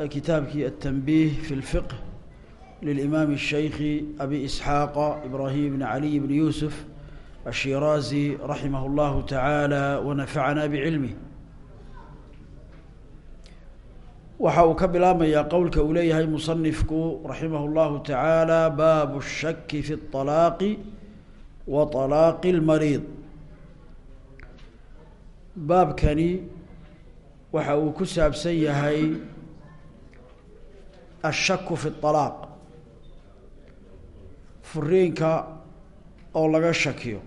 kitaabkii التنبيه في الفقه للإمام الشhيخ أبي إسحاaq إبراهيم بن علي بن يوسف الشhيرازي رحمه الله تعالى ونفعنا بعلمه waxa uu ka bilaabmayaa qowlka uu leeyahay muصنifku رaحimه الlahu taعaalى bab الshak في الطلاaq وطلاaq الmariض baabkani waxa uu ku saabsan yahay ashaku fi alaaq furiinka oo laga shakiyo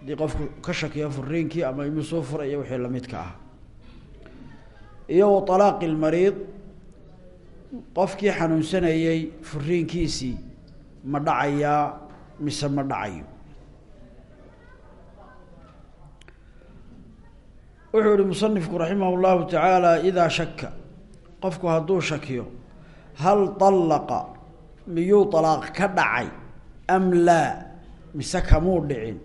haddii qofku ka shakiyo furiinkii ama inuu soo furaya wixii lamidka ah iyo wa alaaqi lmariid qofkii xanuunsanayey furiinkiisii ma dhacayaa mise ma dhacayo wuxuu yihi musanifku raximah llahu tacaala idaa shaka qofku hadduu shakiyo hal allaqa miyuu talaaq ka dhacay am laa mise kamuu dhicin?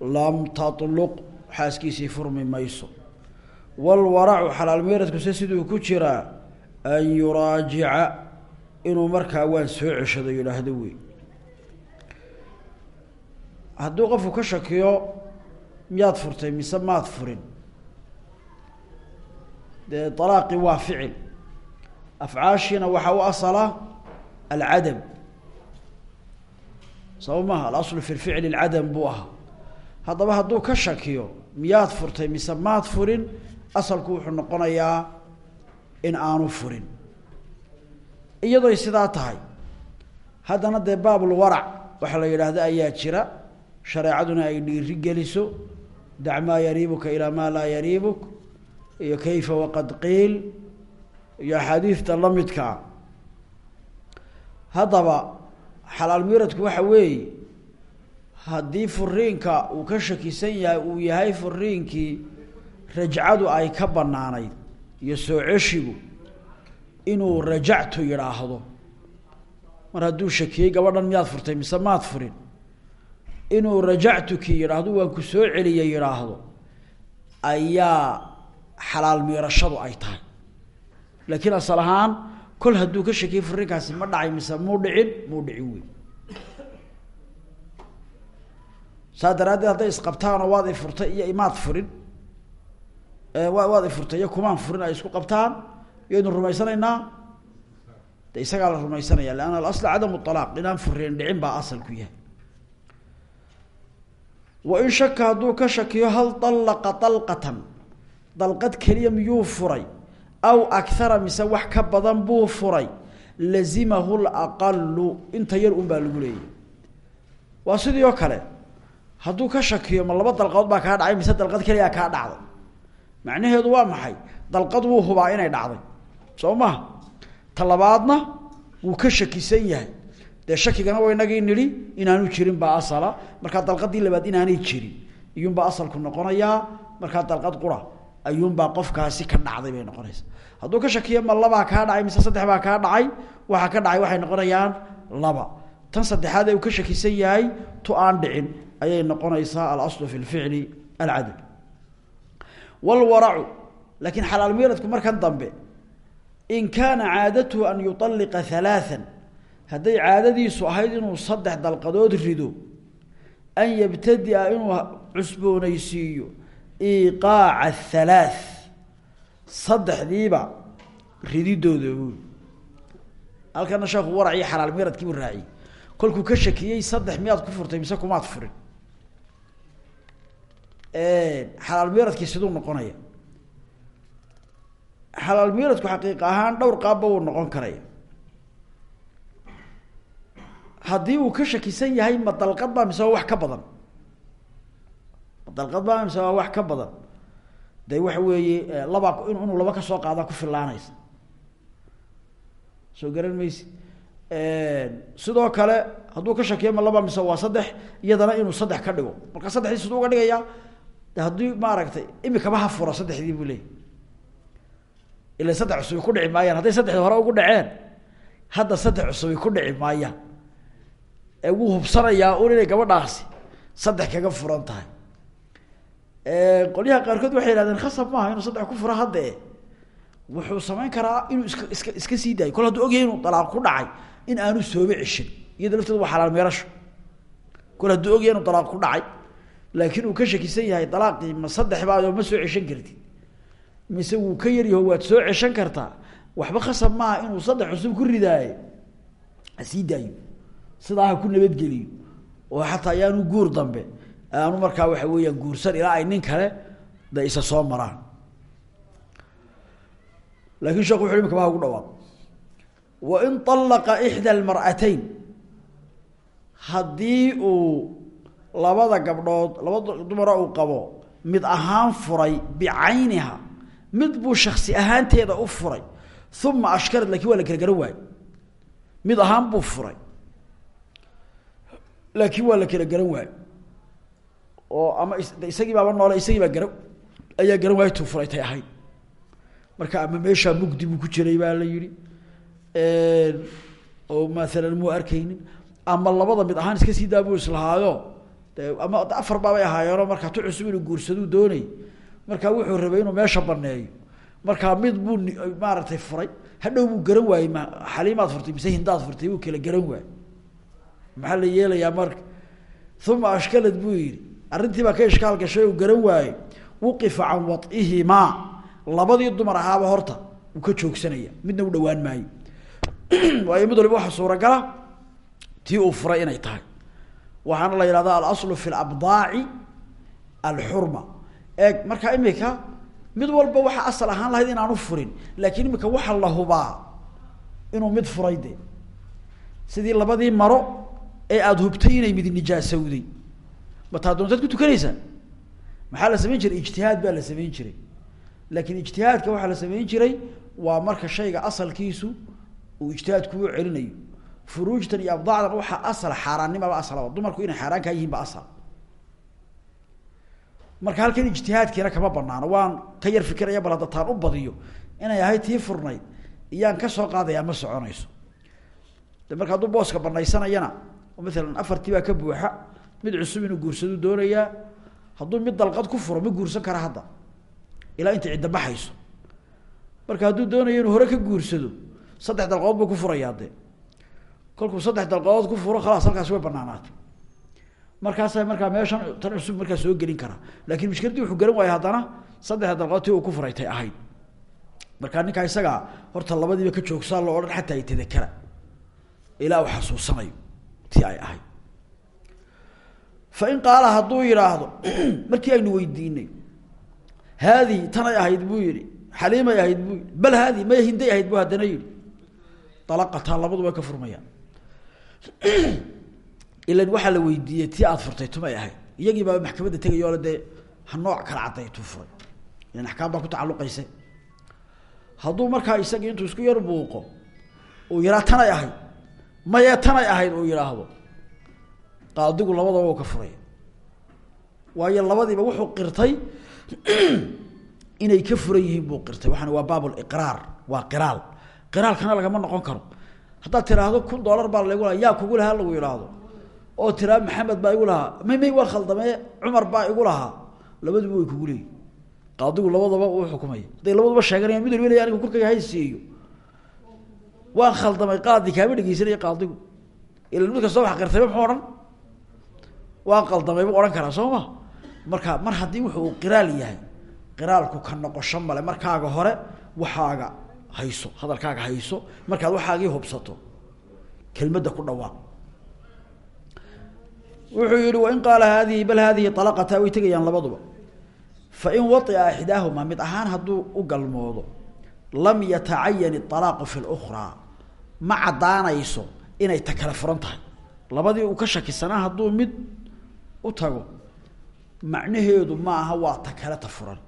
Lam tatluq xaaskiisii furmi mayso. Walwaracu xalaal meyradkuse siduu ku jiraa an yuraajica inuu markaa waan soo ceshado yidhaahdo wey hadduu qofku ka shakiyo miyaad furtay mise maad furin? Dee alaaqii waa ficil. Afcaashiina waxaa u asala alcadam. Saba maha alaslu fi lficli alcadam buu ahaa. Haddaba hadduu ka shakiyo miyaad furtay mise maad furin asalku wuxuu noqonayaa in aanu furin. Iyadoy sidaa tahay. Haddana dee baabulwarac waxa la yidhaahda ayaa jira. Shareecaduna ay dhiiri geliso dac maa yariibuka ilaa maa laa yariibuk iyo kayfa waqad qiil iyo axaadiista la midkaa haddaba xalaal miradku waxa weeye haddii furiinka uu ka shakisan yahay uu yahay furiinkii rajcadu ay ka banaanayd iyo soo ceshigu inuu rajactu yidhaahdo. Mar hadduu shakiyey gabadhan miyaad furtay mise maad furin? Inuu rajactuki yidhaahdo waan ku soo celiyay yidhaahdo ayaa xalaal miirashadu ay tahay. Laakiin asal ahaan kol hadduu ka shakiyey furiinkaasi ma dhacay mise muu dhicin muu dhicin wey saa daraaddeed hadday isqabtaanoo waad i furtay iyo imaad furin wa waad iyo kumaan furin ay isku qabtaan iyaynu rumaysanaynaa. De isagaa la rumaysanaya leanna alasl cadamu alaaq inaan furiin dhicin baa asalku yahay. Wain shaka hadduu ka shakiyo hal alaqa dalqad keliya miyuu furay? Aw akara mise wax ka badan buu furay? Lazimahu laqalu inta yar un baa lagu leeyay waa sidii oo kale. Hadduu ka shakiyo ma laba dalqadood baa kaa dhacay mise dalqad keliyaa kaa dhacday? Macnaheedu waa maxay? Dalqad wuu hubaa inay dhacday. Soo maha ta labaadna wuu ka shakisan yahay. Dee shakigana wa inagii nidhi inaanu jirin baa asala. Markaa dalqadii labaad inaanay jirin. Iyuunbaa asalku noqonayaa. Markaa dalqad qura ayuunbaa qofkaasi ka dhacday bay noqonaysaa hadduu ka shakiyo ma labaa kaa dhacay mise saddex baa kaa dhacay waxaa ka dhacay waxay noqonayaan laba. Tan saddexaad ee ka shakisan yahay tu aan dhicin ayay noqonaysaa alaslu fi lficli alcadl walwaracu laakiin xalaal miiradku markan dambe in kaana caadatuhu an yuطalliqa halaaan hadday caadadiisu ahayd inuu saddex dalqadood rido an yabtadia inuu cusboonaysiiyo iqaaca halaath saddexdiiba rididooda buui halkana sheekhu warac iyo xalaal miradkiibuu raaciyey kolkuu ka shakiyey saddex miyaad ku furtay mise kumaad furin xalaal miradkii siduu noqonaya xalaal miradku xaqiiq ahaan dhowr qaabba wuu noqon karaya haddii uu ka shakisan yahay ma dalqad baa mise waa wax ka badan dalqad baa waa wax ka badan. De waxa weeye labaa inuu laba ka soo qaadaa ku filaanaysa soo garan maysi sidoo kale hadduu ka shakiyo laba mise waa saddex iyadana inuu saddex ka dhigo. Marka saddexdii siduu uga dhigayaa haddii maaragtay imikaba ha furo saddexdii buu leeyay ila saddex cusubi ku dhici maayaan. Hadday saddexdii hore ugu dhaceen hadda saddex cusubi ku dhici maayaan. Ee wuu hubsanayaa un inay gabadhaasi saddex kaga furan tahay qolyaha qaarkood waxay yihahdeen khasab maaha inuu saddex ku furo hadda e wuxuu samayn karaa inuu iska iska iska sii daayo. Kol hadduu ogyahay inuu dalaaq ku dhacay in aanu soobe ceshin. Iyada lafteedu waa xalaal meerasho. Kol hadduu ogyahay inuu dalaaq ku dhacay laakiin uu ka shakisan yahay dalaaqii ma saddex baadoo ma soo ceshan kartid. Mise wuu ka yaryaho waad soo ceshan kartaa. Waxba khasab maaha inuu saddex cusub ku ridaaye hasii daayo. Sidaa ha ku nabadgeliyo. Oo xataa ayaanu guur dambe aanu markaa waxa weeyaan guursan ilaa ay nin kale da isa soo maraan. Laakin sheekhu wuxu imika maha ugu dhawaaq wain alaqa ixda almar'atayn haddii uu labada gabdhood laba dumar uu qabo mid ahaan furay bicayniha mid buu shaksi ahaanteeda u furay uma ashkarad laakiin waa la gargaro waaye mid ahaan buu furay. Laakiin waa la kala waaye oo ama isagii baaba noole isagii baa gara ayaa garan waayo tuu furay tay marka ama meeshaa mugdi buu ku jiray baa la yihi oo maalan muu arkaynin ama labada mid ahaan iska sii daa buu islahaayo ama afar baabay ahaayeenoo markaa tu cusub inuu guursaduu doonay markaa wuxuu rabay inuu meesha baneeyo. Markaa mid buu maaragtay furay hadhow buu garan waayey ma xaliimaad furtay mise hindaad furtay buu kala garan waayey. Maxaa la yeelayaa marka uma ashkalad buu yihi arrintii baa ka ishkaal gashay uu garan waayey. Wuqifa can waihimaa labadii dumar ahaaba horta uu ka joogsanaya. Midna u dhawaan maayo waayo mid waliba waxaa suuragala tii uu furay inay tahay. Waxaana la yihahda alaslu fi labdaaci alxurma. Eeg markaa imika mid walba waxaa asal ahaan lahayd inaanu furin laakiin imika waxa la hubaa inuu mid furay sidii labadii maro ee aada hubtay inay mid nijaasowday ma taa doontaad ku tukanaysaa maxaa la samayn jiray? Ijtihaad baa la samayn jiray. Laakiin ijtihaadka waxaa la samayn jiray waa marka shayga asalkiisu uu ijtihaad kugu celinayo. Furuujtan iyo abdaacdan waxaa asal xaaraannimaba asala dumarku inay xaaraan kaa yihiin ba asal. Marka halkan ijtihaadkiina kama banaano waan ka yar fikiraya bal hadda u badiyo. Inay ahayd tii furnayd iyaan ka soo qaadayaa ma soconayso. Marka hadduu booska banaysanayana oo afartii baa ka buuxa mid cusub inuu guursaduu doonayaa hadduu mid dalqad ku furo ma guursan kara hadda ilaa inta cidda baxayso. Marka hadduu doonayo inuu hore ka guursado saddex dalqadood buu ku furayaa dee kolkuu saddex dalqadood ku furo khalaas halkaasi way banaanaatay markaasa markaa meeshan tan cusub markaa soo gelin karaa laakiin mushkiladii wuxuu garan waaya haddana saddexda dalqadood uu ku furaytay ahayd. Markaa ninkaa isagaa horta labadiiba ka joogsaa loo odhan xataa ay tadakara ilaa uu xasuusanayo tii ay ahayd fain qaala hadduu yidhaahdo markii aynu weydiinay haadihi tanay ahayd buu yihi xaliimay ahayd buu yii bal haadihi maya hinday ahayd buu haddana yihi dalaqataa labadu way ka furmayaan ilan waxaa la weydiiyey tii aada furtay tumay ahayd iyagii baa maxkamadda tegayoole dee ha nooc kala cadday tuu furay ilan axkaam baa ku tacalluqaysa hadduu markaa isagii intuu isku qaadigu labadaba u ka furaya. Waayo labadiiba wuxuu qirtay inay ka furan yihiin buu qirtay. Waxaana waa baabuliqraar waa qiraal. Qiraalkana lagama noqon karo. Haddaad tiraahdo kun dollar baa lagu lahaa yaa kugu lahaa lagu yidhaahdo. Oo tiraa maxamed baa igu lahaa. May may waa khaldamee cumar baa igu lahaa. Labaduba way kugu leeyihiin qaadigu labadaba uu xukumaya. Hadday labaduba sheeganayaan mid waliba aniga korkayga haysiiyo waan khaldamay qaadi kaama dhegeysanaya qaadigu. Ila mid kastoo wax qirtayba muxuu odhan waan qaldamay buu odhan karaa soo ma marka mar haddii wuxuu qiraal yahay qiraalku ka noqosho male markaaga hore waxaaga hayso hadalkaaga hayso markaad waxaagii hubsato kelmadda ku dhawaaq wuxuu yihi wain qaala haadihi bal haadihi alaqataa way tegayaan labaduba. Fain waطia ixdaahumaa mid ahaan hadduu u galmoodo lam yatacayan iطalaaqu fi lukraa ma caddaanayso inay ta kale furan labadii uu ka shakisanaa hadduu mid u tago macnaheedu ma aha waa ta kale ta furan.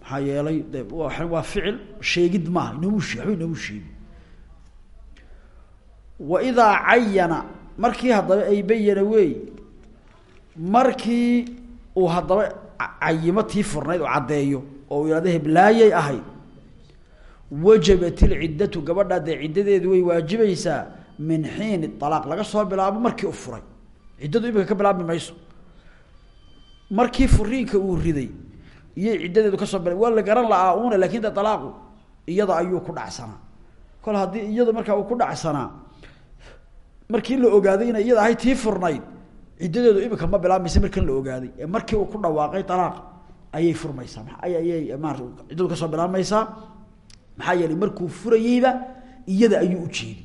Maxaa yeelay waa ficil sheegid maaha inoomu she waba inoomu sheegi wa idaa cayana markii haddaba ay bayana weey markii uu haddaba cayimo tii furnayd oo caddeeyo oo uu yihahdo heblaayay ahayd wajabat ilciddatu gabadhaa dee ciddadeedu way waajibaysaa min xiini alaaq laga soo bilaabo markii u furay ciddadu imika ka bilaabmi mayso. Markii furiinka uu riday iyay ciddadeedu ka soo bila waa la garan la-aa una laakiin de alaaqu iyada ayuu ku dhacsanaa kol haddii iyada markaa uu ku dhacsanaa markii la ogaaday inay iyada ahay tii furnayd ciddadeedu imika ma bilaabmaysa markan la ogaaday. Ee markii uu ku dhawaaqay alaaq ayay furmaysaa. Ayay maarata ciddadu ka soo bilaabmaysaa. Maxaa yeelay markuu furayeyba iyada ayuu ujeedi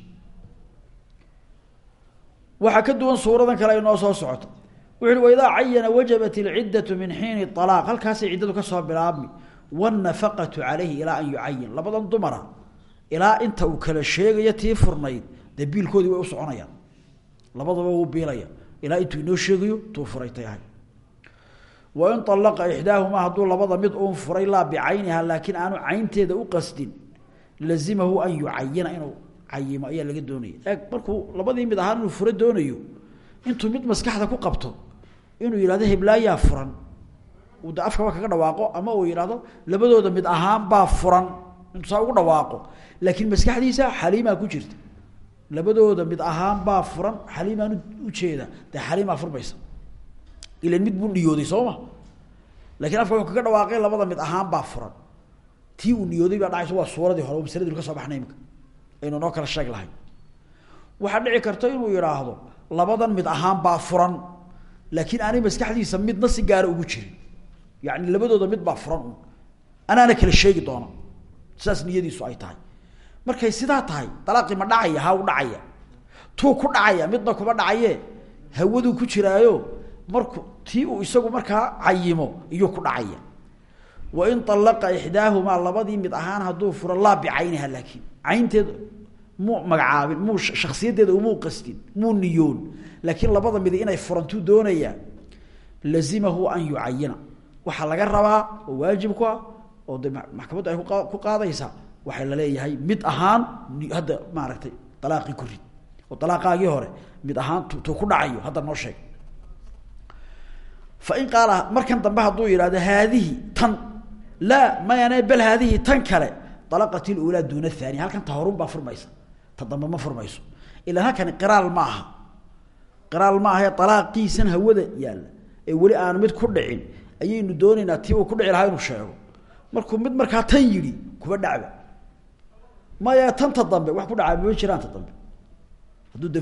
waxaa ka duwan suuradan kale ay soo socoto. Wuxu uhi waidaa cayana wajabat ilciddatu min xiini alaaq halkaasay ciddadu ka soo bilaabmi. Wannafaqatu calayhi ilaa an yucayin labadan dumara. Ilaa inta uu kala sheegayo tii furnayd dee biilkoodii way u soconayaan. Labadaba wuu biilaya. Ilaa intuu inoo sheegayo tuu furay tay ahay wain alaqa ixdaahumaa labada mid uun furay laa bicayniha laakiin aanu caynteeda u qasdin lazimahu an yucayina inuu cayimo ayaa laga doonaya. Eeg markuu labadii mid ahaan inuu furo doonayo intuu mid maskaxda ku qabto inuu yihahdo heblaayaa furan uu de kaga dhawaaqo ama uu yidhahdo labadooda mid ahaan baa furan intuu saa ugu dhawaaqo laakiin maskaxdiisa xaliimaa ku jirta. Labadooda mid ahaan baa furan xaliimaan ujeeda dee xaliimaa furmaysa ilan mid buu niyooday soo ma? Lakin afka kaga dhawaaqay labada mid ahaan baa furan. Tii uu niyooday baa dhacaysa waa suuradii hore masaladii ka soo baxnay imika aynu noo kala sheeg lahayn. Waxaa dhici karta inuu yidhaahdo labadan mid ahaan baa furan laakiin aanay maskaxdiisa midna si gaara ugu jirin. Yani labadooda mid baa furan. Anaana kala sheegi doona sidaas niyadiisu ay tahay. Markay sidaa tahay dalaaqii ma dhacaya ha u dhacaya. Tuu ku dhacaya midna kuma dhacaye. Hawaduu ku jiraayo marku tii uu isagu markaa cayimo iyuu ku dhacaya. Wain alaqa ixdaahumaa labadii mid ahaan hadduu furo laa bicayniha laakiin caynteed muu magacaabin muu shaksiyaddeeda umuu qasdin muu niyoon laakiin labada midi inay furantuu doonayaa lazimahu an yucayina waxaa laga rabaa oo waajib ku ah oo maxkamaddu ay ku qaadaysaa waxay la leeyahay mid ahaan hadda maaragtay dalaaqii ku rid. Oo dalaaqaagii hore mid ahaan tuu ku dhacayo hadda noo sheeg. Fain qaala markan dambe hadduu yidhahdo haadihi tan. Laa mayane bal haadihi tan kale alaqat ilulaa duuna athani halkan ta horun baa ta dambe ma furmayso. Ilaan halkani qiraal ma qiraal ma aha hawada yaalla. Ee weli aan mid ku dhicin ayaynu doonaynaa tii uu ku dhici lahaa inuu sheego. Markuu mid markaa tan yidhi kuba dhacba. Maya tanta dambe wax ku dhacaa mama jiraan ta dambe. Hadduu de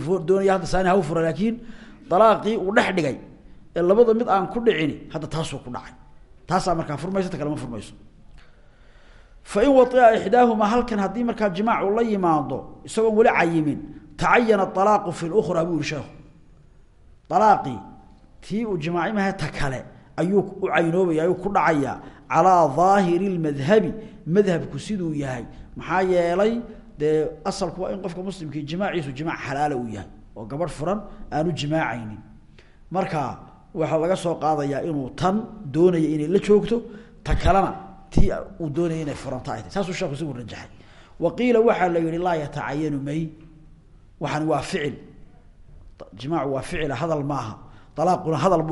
hadda saani ha u fura laakiin dalaaqii uu dhex dhigay ee labada mid aan ku dhicini hadda taasuu ku dhacay. Taasaa markaa furmayso ta kale ma furmayso. Fain waia ixdaahumaa halkan haddii markaa jimaac uu la yimaado isagoon weli cayimin tacayana alaaqu fi lukra buu yihi sheekhu. Alaaqii tii uu jimaacimaha ta kale ayuu u caynoobaya ayuu ku dhacayaa calaa daahiri lmadhabi madhabku siduu yahay. Maxaa yeelay dee asalku waa in qofka muslimkii jimaaciisu jimaac xalaala uu yahay oo gabadh furan aanu jimaacaynin marka waxaa laga soo qaadayaa inuu tan doonaya inay la joogto ta kalena ti uu doonaya inay furanta ay tahy saasuu sheeku isagu rajaxay wa qiila waxaa la yihi laa yatacayanu may. Waxani waa ficil. Jimaacu waa ficila hadal maaha. Dalaaquna hadal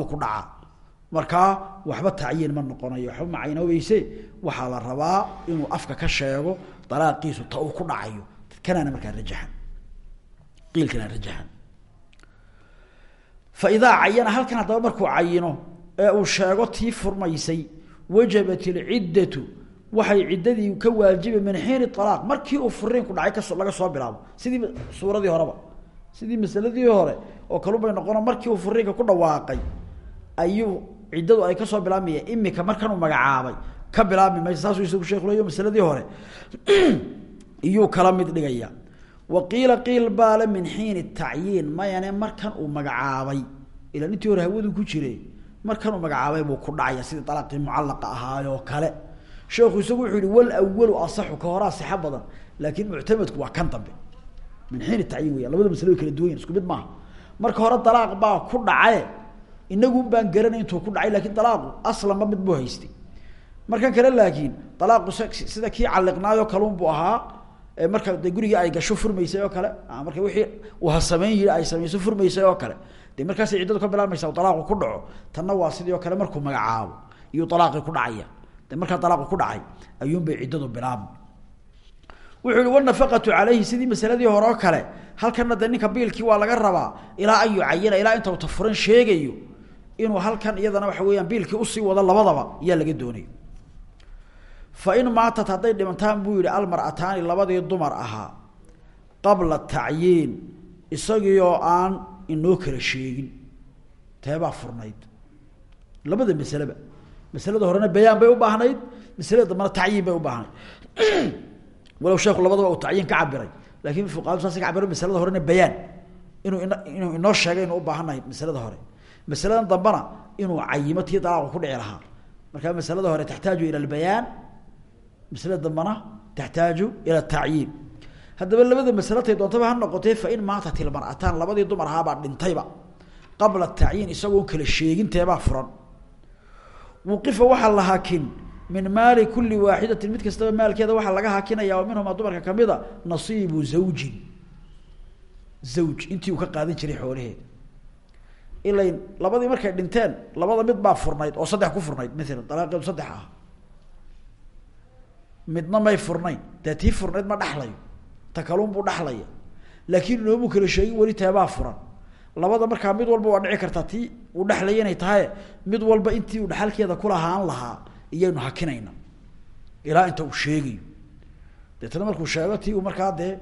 waxba tacyiin ma noqonayo waxba macaynoobayse waxaa la rabaa inuu afka ka sheego dalaaqiisu ta ku dhacayo. Kanaana markaa rajaxan qiilkana rajaxan fa idaa cayana halkan haddaba markuu cayino ee uu sheego tii furmaysay wajabat ilciddatu waxay ciddadii ka waajiba min xiini alaaq markii uu furiinku dhacay kaso laga soo bilaabo. Sidii suuradii horeba. Sidii masaladii hore oo kalubay noqono markii uu furiinka ku dhawaaqay ayuu ciddadu ay ka soo bilaabmaya imika markan uu magacaabay. Ka bilaabmi maysa saasuu isagu sheekhuleyo masaladii hore. Iyuu kala mid dhigaya. Wa qiila qiil baale min xiini tacyiin. Mayane markan uu magacaabay. Ilaan intii hore hawadu ku jire markan uu magacaabay buu ku dhacaya sidii dalaqii mucallaqa ahaayoo kale sheekhu isagu wuxuu yihi wal awalu asaxu ka horaa sixa badan laakiin muctamadku waa kan dambe. Min xiini tacyiin weya labada way kala duwan isku mid maaha. Marka hore dalaaq baa ku dhacaye inagu baan garanay intuu ku dhacay laakiin dalaaqu aslanba mid buu haystay. Markan kale laakiin dalaaqu sida kii calliqnaayoo kalun buu ahaa marka de ay gasho furmaysay oo kale marka wixii uu hasameyn yii ay samayso furmaysay oo kale. De markaasay ciddadu ka bilaabmaysa alaaqu ku dhaco. Tanna waa sidii oo kale markuu magacaabo iyuu alaaqii ku dhacaya markaa alaaqu ku dhacay ayuunbay ciddadu bilaabma wuxuu yihi wanafaqatu calayhi sidii masaladii hore kale. Halkana de ninka biilkii waa laga rabaa ilaa an yucayina ilaa inta uu tafuran sheegayo inuu halkan iyadana waxa weeyaan biilkii u sii wado labadaba yaa laga doonaya fain maatat hadday dhimantaan buu yihi almar'ataani labadii dumar ahaa qabla tacyiin isagii oo aan inoo kala sheegin. Teebaa furnayd. Labada masaleba masalada horena bayaan bay u baahnayd masalada dambana tacyiin bay u baahnayd. Walow sheeku labadaba uu tacyiin ka cabiray laakiin fuqahadu saas ka cabiro masalada horena bayaan. Inuu in inuu inoo sheegay inu u baahannahay masalada hore. Masaladan dambana inuu cayimo tii dalaaqu ku dhici lahaa. Markaa masalada hore taxtaaju ila albayaan maslada dambana taxtaaju ila tacyiin. Haddaba labada masalo tay doontaba ha noqotee fain maatat ilmar'ataan labadii dumar ahaabaa dhintayba. Qabla tacyiin isagoon kala sheeginteebaa furan wuqifa waxaa la hakin min maali kuli waaxidatin mid kastaba maalkeeda waxaa laga hakinaya oo minhumaa dumarka kamida nasiibu zawjin. Zawj intii uu ka qaadan jiray xoolaheeda ilayn labadii markay dhinteen labada mid baa furnayd oo saddex ku furnayd maalan dalaaqeedu saddex ah. Midna may furnayn dee tii furnayd ma dhexlayo ta kaluun buu dhexlaya laakiin inoomu kala sheegin weli teebaa furan labada markaa mid walba waa dhici kartaa tii uu dhexlaya inay tahay mid walba intii uu dhexalkeeda kulahaan lahaa iyaynu hakinayna ilaa inta uu sheegayo. Deetana markuu sheego tii uu markaa dee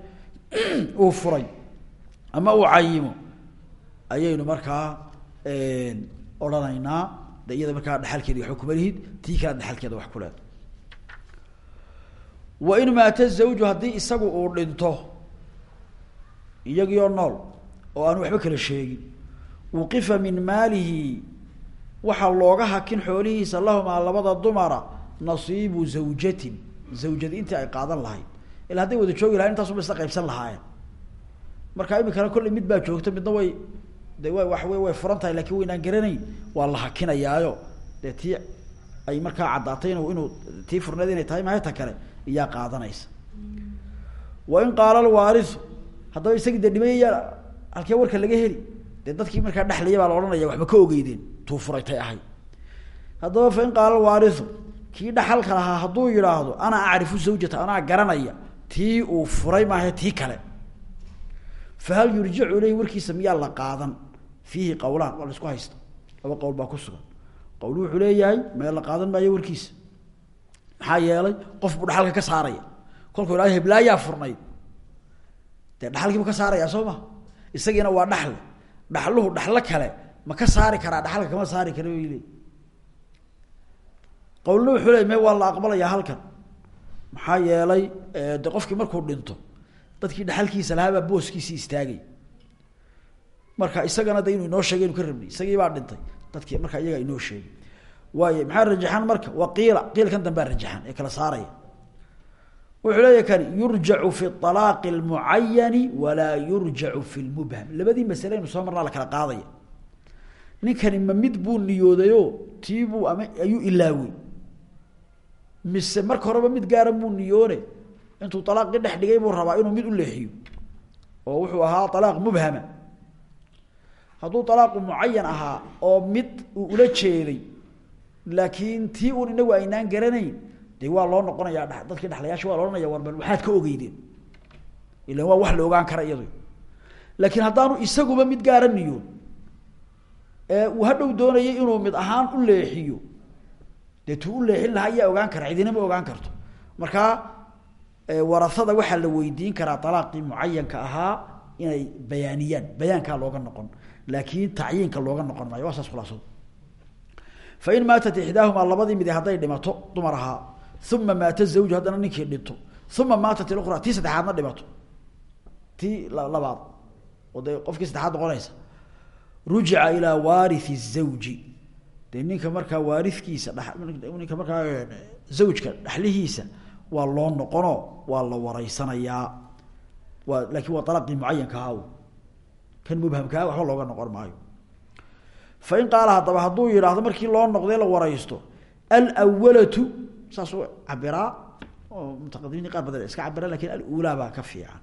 uu furay ama uu cayimo ayaynu markaa odhanaynaa de iyada markaa dhexalkeeda waxba kuma lihid tii kale dhexalkeeda wax ku leeda wain maata zawju haddii isagu uu dhinto iyagiioo nool oo aan waxba kala sheegin. Wuqifa min maalihi waxaa looga hakin xoolihiisa lahumaa labada dumara nasiibu zawjatin. Zawjadi intii ay qaadan lahayd. Ila hadday wada joogi lahayn intaasuba isla qaybsan lahaayeen. Marka iminkana kolley mid baa joogta midna way de wa waxa wey way furan tahay laakiin waynaan garanayn. Waa la hakinayaayo. Dee tii ay markaa caddaatay inu inuu tii furneed inay tahay mahayta kale? Iyaa qaadanaysa. Wain qaala alwaarisu haddaba isagii dhimayaya halkee warka laga heli dee dadkii markaa dhexlaya baa la odhanaya waxba ka ogeydeen tuu furatay ahay. Haddaba fain qaala alwaarisu kii dhaxalka lahaa hadduu yidhaahdo ana acrifu zawjata anaa garanaya tii uu furay maaha tii kale. Fahal yurjicu ilayhi warkiisa miyaa la qaadan? Fiihi qawlaan waa isku haysta laba qowl baa ku sugan. Qowl wuxuu leeyahay mee la qaadan maayo warkiisa. Maxaa yeelay qof buu dhaxalka ka saaraya. Kolkuu ihahdo heblaayaa furnayd. Dee dhaxalkiibu ka saarayaa soo ma isagiina waa dhaxle dhaxluhu dhaxlo kale ma ka saari karaa dhaxalka kama saari kara bay leey qowlna wuxuu leey me waa la aqbalayaa halkan? Maxaa yeelay qofkii markuu dhinto dadkii dhaxalkiisa lahaabaa booskiisii istaagay. Marka isagana de inoo sheegay inu ka rabnay isagii baa dhintay dadkii markaa iyagaa inoo sheegay. Waay maxaa rajaxan marka? Wa qiila qiilkan dambea rajaxan ee kala saaraya wuxuu leeyahy kani yurjacu fi alaaqi lmucayani walaa yurjacu fi lmubham labadii masale aynu soo marnaa la kala qaadaya. Ninkani ma mid buu niyoodayo tiibuu ama ayuu ilaawey mise marka horeba mid gaara buu niyoone intuu alaaqii dhex dhigay buu rabaa inuu mid u leexiyo. Oo wuxuu ahaa alaaq mubhama. Hadduu alaaqu mucayan ahaa oo mid uu ula jeeday laakiin tii un inagu aynaan garanayn de waa loo noqonayaa dhe dadkii dhexlayaasha waa la ohanaya war bal waxaad ka ogeydeen ilan waa wax la ogaan kara iyado laakiin haddaanu isaguba mid gaara ee uu hadhow doonayay inuu mid ahaan u leexiyo dee tuu u leexin lahaa ayaa ogaan kara cidina ma ogaan karto. Markaa warasada waxaa la weydiin karaa alaaqii mucayanka ahaa inay bayaaniyaan bayaankaa looga noqon laakiin tacyiinka looga noqon maayo waa saas khulaasadu. Fain maatat ixdaahumaa labadii midi hadday dhimato dumar ahaa uma maata zawju haddana ninkii dhinto uma maatat ilukhra tii saddexaadna dhimato tii labaad oo dee qofkii saddexaad noqonaysa rujica ilaa waarithi zawji dee ninka markaa waarikiisa ninka markaa zawjka dhexlihiisa waa loo noqono waa la wareysanayaa waa laakiin waa alaqii mucayanka ahaa kan mubhamkaa waxba looga noqon maayo fain qaala haddaba hadduu yidhaahdo markii loo noqday la wareysto saasuu cabiraa oo mutaqadimiin qaar badan iska cabiraan laakiin alulaa baa ka fiican.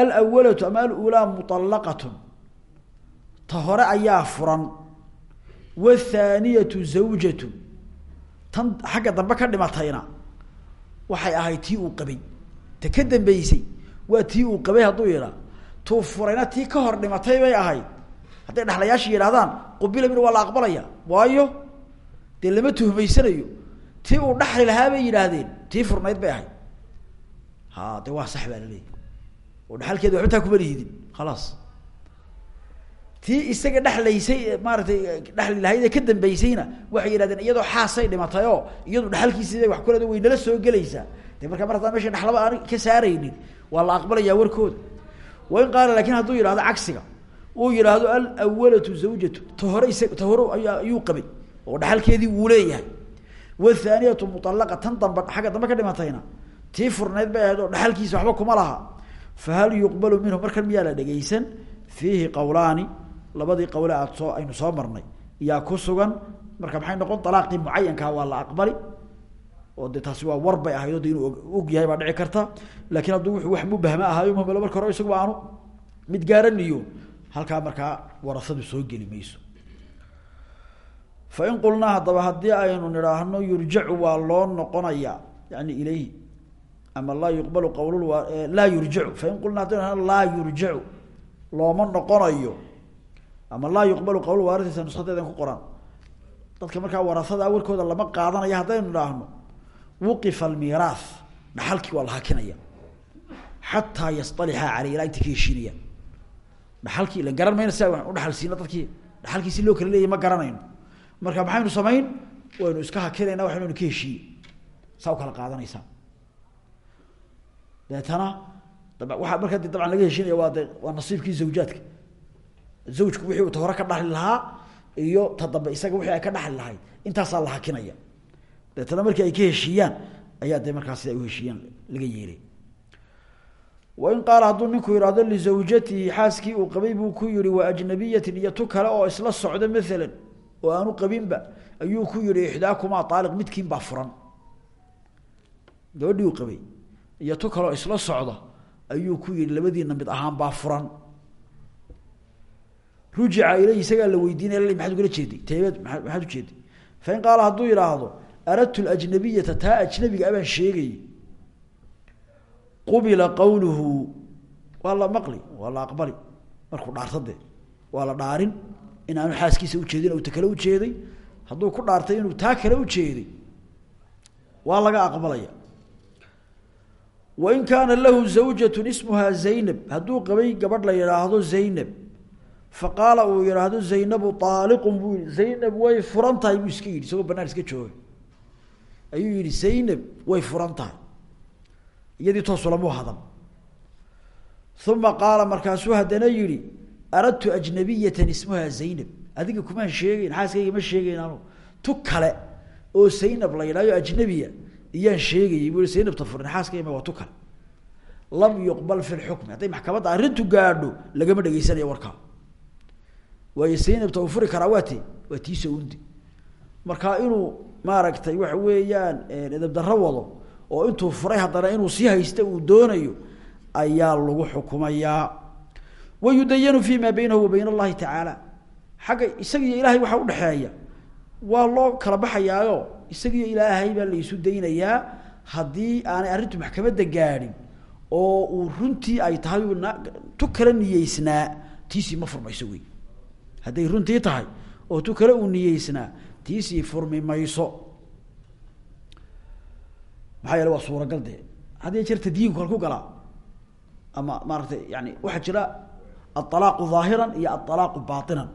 Alawalatu ama alulaa muطalaqatun ta hore ayaa furan. Wthaaniyatu zawjatu tan xagga dambe ka dhimatayna waxay ahayd tii uu qabay. Ta ka dambeysay waa tii uu qabay hadduu yidhaa tuu furayna tii ka hor dhimatay bay ahayd. Hadday dhexlayaasha yidhahdaan qubila min waa la aqbalaya. Waayo dee lama tuhmaysanayo tii uu dhaxli lahaa bay yidhaahdeen. Tii furnayd bay ahayd. Ha de waa sax baa laleeyahy oo dhaxalkeeda waxba taa kuma lihidin khalaas. Tii isaga dhexlaysay maaratay dhexli lahayd ka dambeysayna waxay yidhahdeen iyadoo xaasay dhimatay oo iyadu dhexalkiisi wax ku leeda way nala soo gelaysaa. De markaa mar haddaan meesha dhexlaba aan ka saaraynin waa la aqbalayaa warkooda. Wain qaala laakiin hadduu yidhahdo cagsiga uu yidhaahdo alawalatu zawjatu ta hore isag ta hore ayuu qabay. Oo dhaxalkeedii wathaaniyatu mualaqa tan dambe xagga dambe ka dhimatayna. Tii furnayd bay ahayd oo dhaxalkiisa waxba kuma laha. Fahal yuqbalu minhu markan miyaa la dhegeysan fiihi qawlaani labadii qawle aad soo aynu soo marnay. Yaa ku sugan marka maxay noqon? Alaaqii mucayankaa waa la aqbali. Oo de taasi waa war bay ahayd o de inuu og yahay baa dhici karta. Laakiin hadduu wuxuu wax mubahma ahaayo marka warasadu soo geli mayso fain qulnaa haddaba haddii aynu nidhaahno yurjacu waa loo noqonaya yani ilayhi ama laa yuqbalu qawl laa yurjacu. Fain qulnaa haddi nahno laa yurjacu looma noqonayo ama laa yuqbalu qawl waarisa nuskadeedan ku qoran dadka markaa warasada warkooda lama qaadanayo haddaynu idhaahno wuqifa almiiraah dhaxalkii waa la hakinaya xataa yastalixa caleyh ilaa inta ka heshiinayaan dhaxalkii la garan mayno si dadkii dhaxalkii si loo kala ma garanayno marka maxaynu samayn? Waynu iska hakinayna waxaynaynu ka heshiiye saa kala qaadanaysaa deetana dab waaa markaa de laga heshiinaya waa de waa nasiibkii zawjaadka. Zawjku wixii uu ta ka dhaxli lahaa iyo ta isaga wixii ay ka dhaxli lahayd. Intaasaa la hakinaya. Deetana markii ay ka heshiiyaan ayaa de markaa sida ay uheshiiyaan laga yeelay. Wain qaala hadduu ninku yihahdo lizawjatihi xaaskii uu qabay buu ku yihi wa ajnabiyatin iyo tu kale oo isla socda maalan oo aanu qabinba ayuu ku yihi ixdaakumaa aaliq midkiin baa furan. Gabadhii uu qabay. Iyo tu kale oo isla socda ayuu ku yihi labadiina mid ahaan baa furan. Rujica ileyhi isagaa la weydiinaya maxaad ugala jeeday? Teebeed maxaad ujeeday fain qaala hadduu yidhaahdo aradtu ajnabiyata taa ajnabiga abaan sheegay qubila qawluhu waa la maqli waa la aqbali markuu dhaarto de waa la dhaarin in aanu xaaskiisa ujeedin u ta kale ujeeday hadduu ku dhaartay inuu taa kale ujeeday waa laga aqbalaya. Wain kaana lahu zawjatu ismuhaa zaynab hadduu qabay gabadh la yidhaahdo zaynab faqaala uu yidhaahdo zaynabu aaliqun buu yihi way furan tahay buu iska yidhi isagoo banaan iska jooga. Ayuu yihi zaynab way furan tahay. Iyadii toosulamuu hadan uma qaala markaasuu haddana yihi aradtu ajnabiyatan ismuhaa zaynab adiga kumaan sheegeyn xaaskayga ma sheegeyn tu kale oo zaynab la yidhahyo ajnabiya iyaan sheegayay buu zaynabta furan xaaskayma waa tu kale lam yuqbal fi lxukmi hadday maxkamadda arrintu gaadho lagama dhegeysanayo warkaa waayo zaynabta uu furi karaa waa te waa markaa inuu maaragtay waxa weeyaan edab darro wado oo intuu furay haddana inuu sii haysta uu doonayo ayaa lagu xukumayaa wayudayanu fi ma baynahu wa bayn allahi tacaala. Xagga isagiyo ilaahay waxaa udhexeeya waa loo kala baxayaayo isagiyo ilaahay baa la isu daynayaa haddii aanay arrintu maxkamadda gaadhin oo uu runtii ay tahay tu kala niyeysnaa tiisii ma furmayso wey hadday runtii tahay oo tu kale uu niyeysnaa tiisii furmi mayso maxaa yeele waa suuragal dee. Jeer tadyiinku halku galaa ama maaratay yani waxaa jira aalaaqu ظaahiran iyo aalaaqu baطinan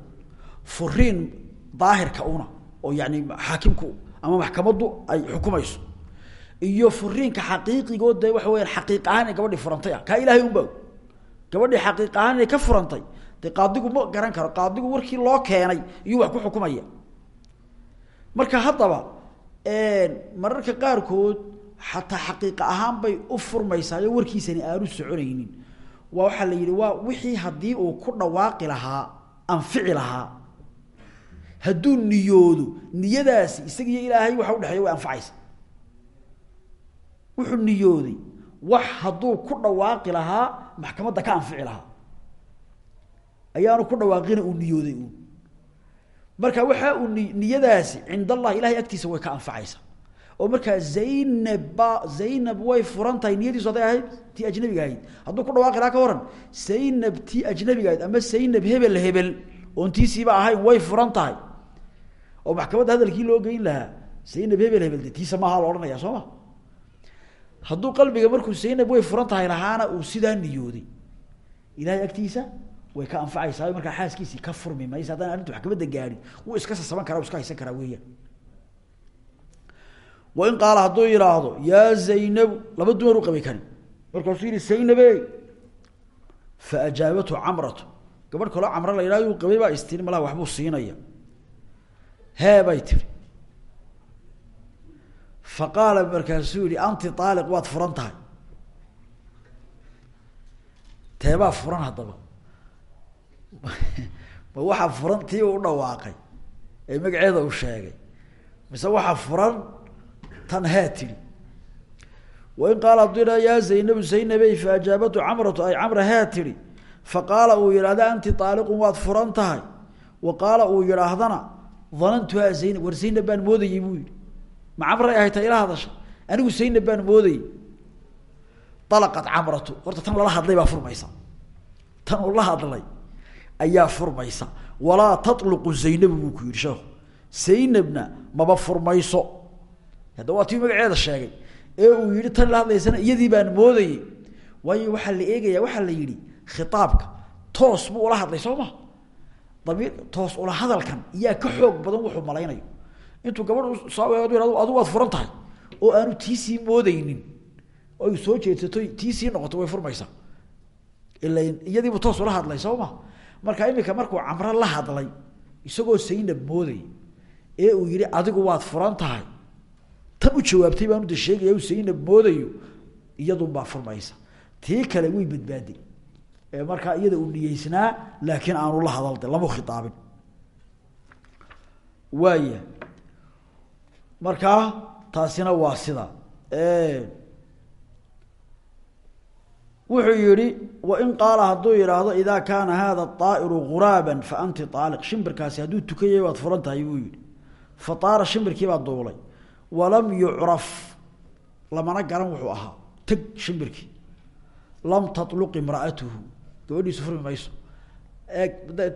furiin daahirka una oo yani xaakimku ama maxkamaddu ay xukumayso iyo furiinka xaqiiqigo de waxa weyaan xaqiiq ahaan ay gabadhii furantay ah kaa ilahay unba gabadhii xaqiiq ahaan inay ka furantay qaadigu ma garan karo qaadigu warkii loo keenay iyuu wax ku xukumaya marka haddaba mararka qaarkood xataa xaqiiqa ahaan bay u furmaysaayo warkiisani aanu soconaynin waa waxaa la yidhi waa wixii haddii uu ku dhawaaqi lahaa anfici lahaa. Hadduu niyoodo niyadaasi isagiyo ilaahay waxa udhexeeya way anfacaysa. Wuxuu niyooday wax hadduu ku dhawaaqi lahaa maxkamadda ka anfici lahaa. Ayaanu ku dhawaaqina uu niyooday uun marka waxa uu ni niyadaasi cind allah ilahay agtiisa way ka anfacaysaa oo markaa zaynabba zaynab way furan niyadiisu hadday ahayd tii ajnabiga ahayd. Hadduu ku dhawaaqi lahaa ka waran zaynab tii ajnabiga ahayd ama zaynab hebel hebel oon tiisiiba ahayn way furan oo maxkamadda hadalkii loo geyn lahaa zaynab hebel hebel de tiisa maaha la soo ma? Hadduu qalbiga markuu zaynab way furan tahay uu sidaa niyooday. Ilahay agtiisa way ka anfacaysaa markaa xaaskiisii ka furmi maysa haddaan arrintu maxkamadda gaadhin wuu iska sasaban karaa wuu iska haysan karaa weeyaan wain qaala hadduu yidhaahdo yaa zaynabu laba dumar u qabay kani markaasuu yihi zaynabe fa ajaabathu camratu. Gabadh kaloo camro la yidhahdo uu qabay baa istiri malaha waxbuu siinaya. Hee bay tiri. Fa qaala markaasuu yihi anti aaliq waad furan tahay. Teebaa furan haddaba. Ma waxaa furan tii uu dhawaaqay ee magaceeda uu sheegay. Mise waxaa furan tan haa tidhi wain qaala yidhahdo yaa zaynabu zaynabey fa ajaabatu camratu ay camra haa tidhi fa qaala uu yidhahda anti aaliqun waad furan tahay. Wa qaala uu yidhaahdana danantuhaa zaynab war zaynab baan moodayey buu ma camray ahay ta ila hadasha. Anigu zaynab baan moodayey. Alaqat camratu. Horta tan lala hadlay baa furmaysa. Tan la hadlay ayaa furmaysa. Walaa taluqu zaynabu buu ku yihi sheekhu. Zaynabna maba furmayso hadda waa magaceeda sheegay. Ee uu yihi tan la hadlaysana iyadii baan moodayey. Waayo waxaa la eegaya waxaa la yihi khitaabka toos buu ula hadlay soo ma? Toos ula hadalkan iyaa ka xoog badan wuxuu malaynayo. Intuu gabadh soo adu waad furan tahay oo aanu tiisii moodeynin oy soo jeedsato tiisii noqoto way furmaysaa. Ila iyadiibu toos ula hadlay soo ma? Marka imika markuu camro la hadlay isagoo saynab mooday ee uu yihi adigu waad furan tan u jawaabtay baanu de sheegaya u saynab moodayo. Iyadunbaa furmaysa. Tii kale way badbaaday ee markaa iyada uu niyeysnaa laakiin aanu la hadal de lama khitaabin. Waaya markaa taasina waa sida. Wuxuu yihi wain qaala hadduu yidhaahdo idaa kaana hada aa'iru guraaba fa anti aaliq shimbirkaasi hadduu tukayay waad furan tahay buu fa aara shimbirkiibaa duulay walam yucraf. Lamana garan wuxuu ahaa. Teg shimbirkii lam taluq imraatuhu. Gabadhiisu furmi mayso.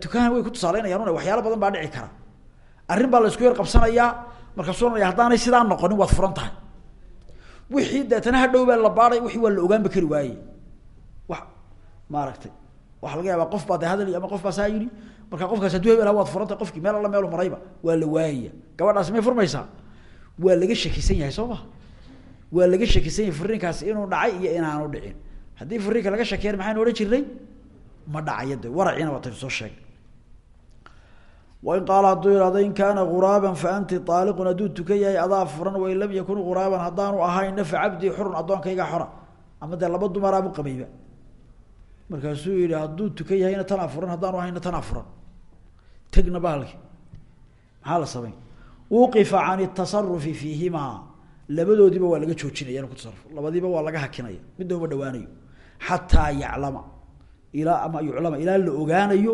Tukahan way ku tusaaleynayaan waxyaalo badan baa dhici kara. Arrin baa la isku yar qabsanayaa. Markaasuu ohanaya haddaanay sidaa noqonin waad furan tahay. Wixii deetana hadhow baa la baaday wixii waa la ogaanba kari waaye wax maaragtay waxaa laga yaabaa qof baa de hadal ama qof baa saa yidhi. Qofkaas hadduu hebel waad furan tahay qofkii meel alla meelu marayba waa la waayaya gabadhaasi may furmaysaa waa laga shakisan yahay soo ma? Waa laga shakisan yahay furiinkaasi inuu dhacay iyo inaanu dhicin. Haddii furiinka laga shakeyan maxaynu odhan jirnay ma dhacayo de waa taynu sheegay wain qaala hadduu ihahdo in kaana guraaban fa anti aaliqun hadduu tukan yahay adaa furan wain lam yakun guraaban haddaanu ahayna fa cabdii xurun addoonkayga xora. Ama dee laba dumaraabu qabayba. Markaasuu yihi hadduu tukan yahayna tanaa furan haddaanu ahayna tanaa furan. Tegna bahalki wuqifa can tasarufi fiihimaa labadoodiiba waa laga joojinaya ku tasaruf labadiiba waa laga hakinaya. Midna uma dhawaanayo. Xataa yaclama. Ilaa ama yuclama. Ilaa la ogaanayo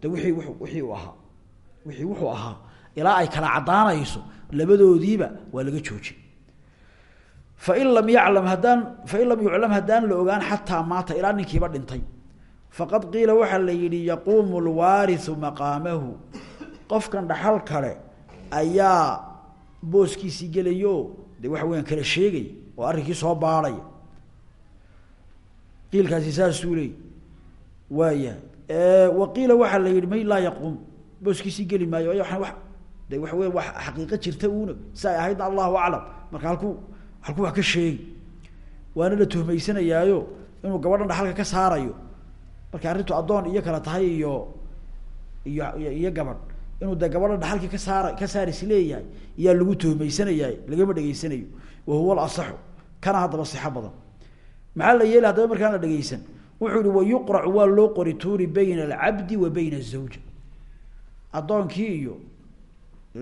de wiii wixii uu ahaa. Wixii wuxuu ahaa. Ilaa ay kala caddaanayso labadoodiiba waa laga joojin. Fain lam yaclam haddaan fain lam yuclam haddaan la ogaan xataa maata ilaa ninkiiba dhintay. Faqad qiila waxaa la yihi yaquumu lwaariu maqaamahu. Qofkan dhaxal kale ayaa booskiisii gelayo. De waxa weyaan kala sheegay oo arrinkii soo baadhaya qiilkaasi saasuu leey waaya. Waqiila waxaa la yihi may laa yaquum booskiisii geli maayo. Wa wa de waxa weya wax xaqiiqo jirta uuna. Si ay ahaydna allahu aclam. Marka halkuu halkuu wax ka sheegi waana la tuhmaysanayaayo inuu gabadhan dhaxalka ka saarayo. Markay arrintu addoon iyo kale tahay iyo iyo iyo gabadh inuu de dhaxalkii ka saara ka saaris leeyahay iyaa lagu tuhmaysanayaay lagama dhegeysanayo wahuwa alasaxu kana haddaba sixo maxaa la yeeli haddaba markaan la dhegeysan wuxuu ihi wayuqracu waa loo qori tuuri bayna alcabdi wa bayna azawja addoonkii iyo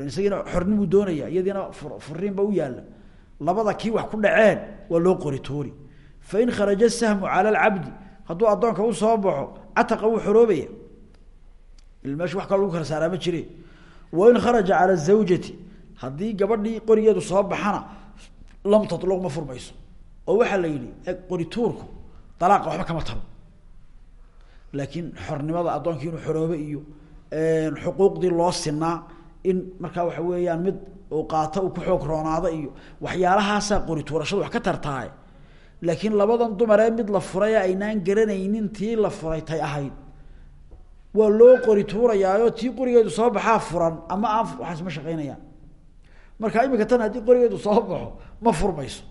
isagina xornimuu doonaya iyadiina fur furiin ba u yaalla. Labada kii wax ku dhaceen waa loo qori tuuri. Fain kharaja sahmu cala alcabdi hadduu addoonka u soo baxo cataqa wuu xoroobaya meesha wax kalo lagu kala saaraa ma jire wain kharaja cala zawjati haddii gabadhii qorigeedu soo baxana lam tatluq ma furmayso. Oo waxaa la yidhi qorituurku dalaaqa waxba kama taro laakiin xornimada addoonkii inuu xoroobe iyo xuquuqdii loo sinaa in markaa waxa weeyaan mid uu qaato uu ku xoog roonaado iyo waxyaalahaasaa qorituurashadu wax ka tartaaye. Laakiin labadan dumaree mid la furay aynaan garanaynin tii la furay tay waa loo qori tuurayaayo tii qorigeedu soo baxaa furan ama aan waxaas ma shaqeynayaan marka imika tan haddii qorigeedu soo baxo ma furmayso.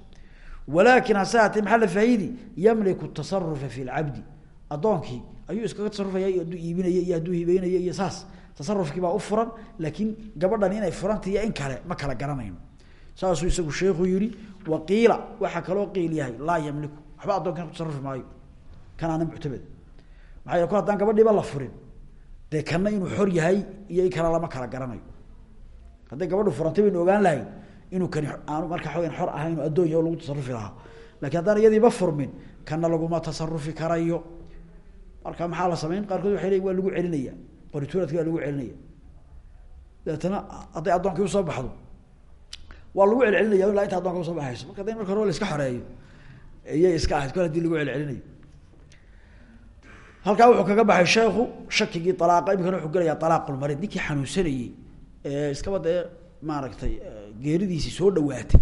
Walaakin hase haatee maxaa la faahidi yamliku tasarufa fi lcabdi addoonkii ayuu iskaga tasarufaya hadduu iibinaya iyo hadduu hibeynaya iyo saas. Tasarufkii baa u furan laakiin gabadhan inay furanta iyo in kale ma kala garanayno. Saasuu isagu sheekhu yihi waqiila waxaa kaloo qiil yahay laa yamliku. Waxba addoonkan kutasarufi maayo. Kanaana muctabed maxaa yele kol haddaan gabadhiiba la furin dee kana inuu xor yahay iyo in kale lama kala garanayo. Hadday gabadhu furantay baynu ogaan lahayn inuu kani aanu markaa xoogan xor ahayn inu addoon yaho lagu tasarufi lahaa. Lakin haddaan furmin kana laguma tasarufi karayo. Marka maxaa la sameyn qaarkood waxay waa lagu celinaya. Qorituuradki lagu celinaya. Dabeetana hadday addoonkii u soo baxdo waa lagu celcelinaya ilaa inta addoonka u soo baxayso. Marka hadday marka hore la iska xoreeyo iyay iska ahayd kol haddii lagu celcelinayo halkaa wuxuu kaga baxay sheekhu shakigii alaaqa imikana wuxuu gelayaa alaaqulmarid ninkii xanuunsanayey ee iskaba dee maaragtay geeridiisii soo dhawaatay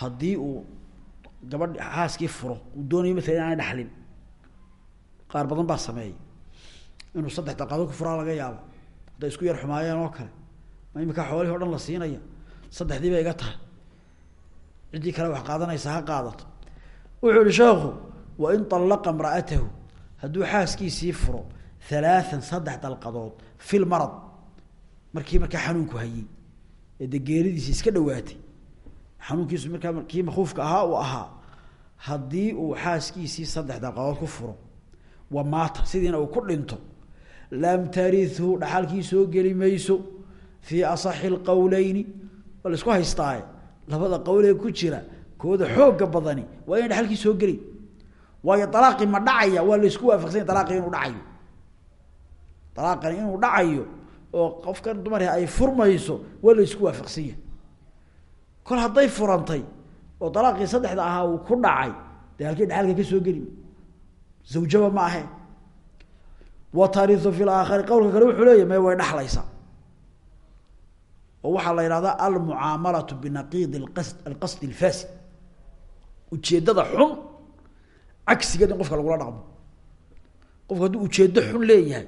haddii uu gabadh xaaskii furo uu doonayo maala inaanay dhaxlin qaar badan baa sameeyay. Inuu saddex dalqadood ku furaa laga yaabo hadday isku yar xumaayeen oo kale ma iminkaa xoolihii o dhan la siinaya saddexdii bay iga tahay. Ciddii kale wax qaadanaysa ha qaadato. Wuxuu yihi sheekhu wain allaqa imra'atahu hadduu xaaskiisii furo halaathan saddex dalqadood fi lmarad markii markaa xanuunku hayey ee dee geeridiisi iska dhawaatay xanuunkiisu markaa kii makuufka ahaa uu ahaa. Haddii uu xaaskiisii saddex dalqadood ku furo wa maata sidiina uu ku dhinto. Lam tarithu dhaxalkii soo geli mayso fii asaxi lqowleyni waa la isku haystaaye. Labada qowlee ku jira kooda xooga badani waa inay dhaxalkii soo geli waayo alaaqii ma dhacaya waa la isku waafaqsanya alaaqii inuu dhacayo. Alaaqani inuu dhacayo oo qofkan dumarhi ay furmayso waa la isku waafaqsanya. Kol hadday furantay oo alaaqii saddexda ahaa uu ku dhacay dee halkii dhaxalka ka soo geli zawjaba ma ahe. Wa tariu fi laakhari qowlka kale wuxuu leeya me way dhaxlaysaa oo waxaa la yidhahdaa almucaamalatu binaqiidi qas alqasd alfasid ujeeddada xun cagsigeed in qofka lagula dhaqmo. Qofku hadduu ujeeddo xun leeyahay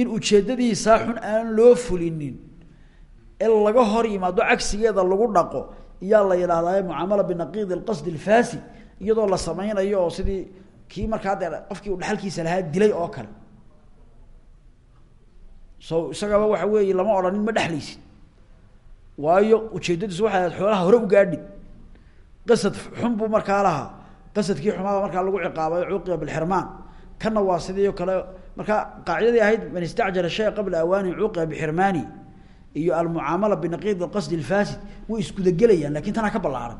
in ujeeddadiisaa xun aan loo fulinin ee laga hor yimaado cagsigeeda lagu dhaqo iyaa la yidhahdaa mucaamala binaqiidi alqasd alfasid iyadoo la sameynayo oo sidii kii markaa dee qofkii uu dhaxalkiisa lahaa dilay oo kale. So isagaba waxa weeye lama odhanin ma dhexlaysid waayo ujeeddadiisu waxay ahayd xoolaha hore u gaadhi qasad xun buu markaa lahaa qasadkii xumaaba markaa lagu ciqaabay cuuqiba bilxirmaan kana waa sidii o kale markaa qaacidadii ahayd man istacjala shaya qabla awaani cuuqiba bixirmaani iyo almucaamala binaqiid alqasdi alfasid way isgudagelayaan laakiin tanaa ka ballaaran.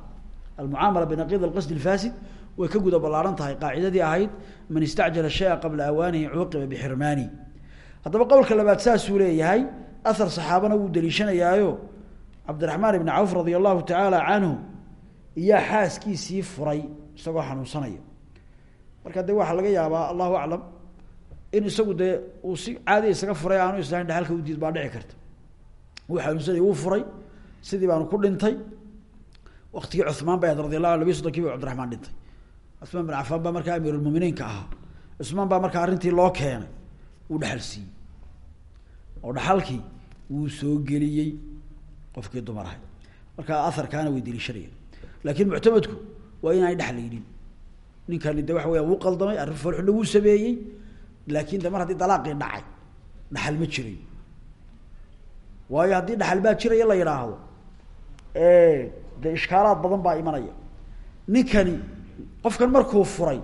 Almucaamala binaqiid alqasdi alfasid way ka guda ballaaran tahay qaacidadii ahayd man istacjala shaya qabla awaanihi cuuqiba bixirmaani haddaba qowlka labaad saasuu leeyahay ahar saxaabana wuu daliishanayaayo cabdiraxmaan ibni cawf radia allahu tacaala canhu iyaa xaaskiisii furay isagoo xanuunsanaya. Marka de waxaa laga yaabaa allahu aclam in isagu dee uu si caadi isaga furay aanu islahayn dhaxalka udiid baa dhici karta. Wuu xanuunsanaya wuu furay sidii baanu ku dhintay. Waktigii cumaan ahayd radi allahu an labiy soddonkii ba dhintay. Cumaan bin cafaan baa markaa amiirulmuminiinka ahaa. Cusmaan baa markaa arrintii loo keenay uu dhaxal siiyey. Oo dhaxalkii wuu soo geliyey qofkii dumar ahay marka aharkaana way deliishanayaan laakiin muctamadku waa inaanay dhexlaynin ninkani de waxa weya wuu qaldamay arrin foolxuna wuu sameeyey laakin de mar haddii dalaaqii dhacay dhaxal ma jirayo waayo haddii dhaxal baa jiraya la yidhaahdo? De ishkaalaad badan baa imanaya. Ninkani qofkan markuu furay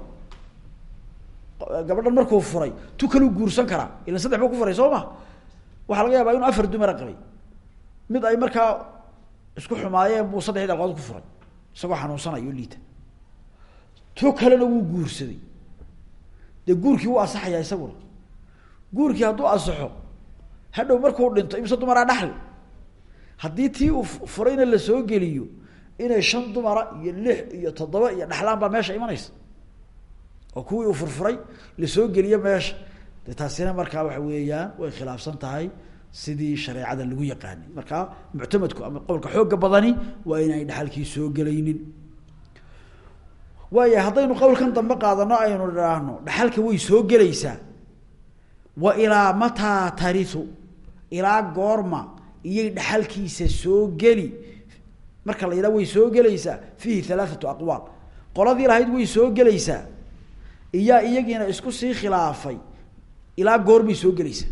gabadhan markuu furay tu kaluu guursan karaa. Ilan saddex buu ku furay soo ma? Waxaa laga yaabaa inuu afar dumara qabay. Mid ay markaa isku xumaayeen buu saddexdii dalqadood ku furay. Isagoo xanuunsanayo liita to kalena wuu guursaday. Dee guurkii wuu asaxayaa isaguna. Guurkii hadduu asaxo hadhow markuu dhinto imse dumaraa dhaxli. Haddii tii uu furayna la soo geliyo inay shan dumara iyo lix iyo toddoba iyo dhaxlaan baa meesha imanaysa. Oo kuwii uu furfuray la soo geliyo meesha. De taasina markaa waxa weeyaan way khilaafsan tahay sidii shareecada lagu yaqaanay. Markaa muctamadku ama qowlka xooga badani waa inay dhaxalkii soo gelaynin waaya haddaynu qowlkan dambe qaadano aynu idhaahno dhaxalka way soo gelaysaa. Wa ilaa mataa tariu ilaa goorma iyay dhaxalkiisa soo geli. Marka la yidhaha way soo gelaysaa fiihi halaathatu aqwaal. Qoladii lahayd way soo gelaysaa. Iyaa iyagiina isku sii khilaafay. Ilaa goormay soo gelaysaa.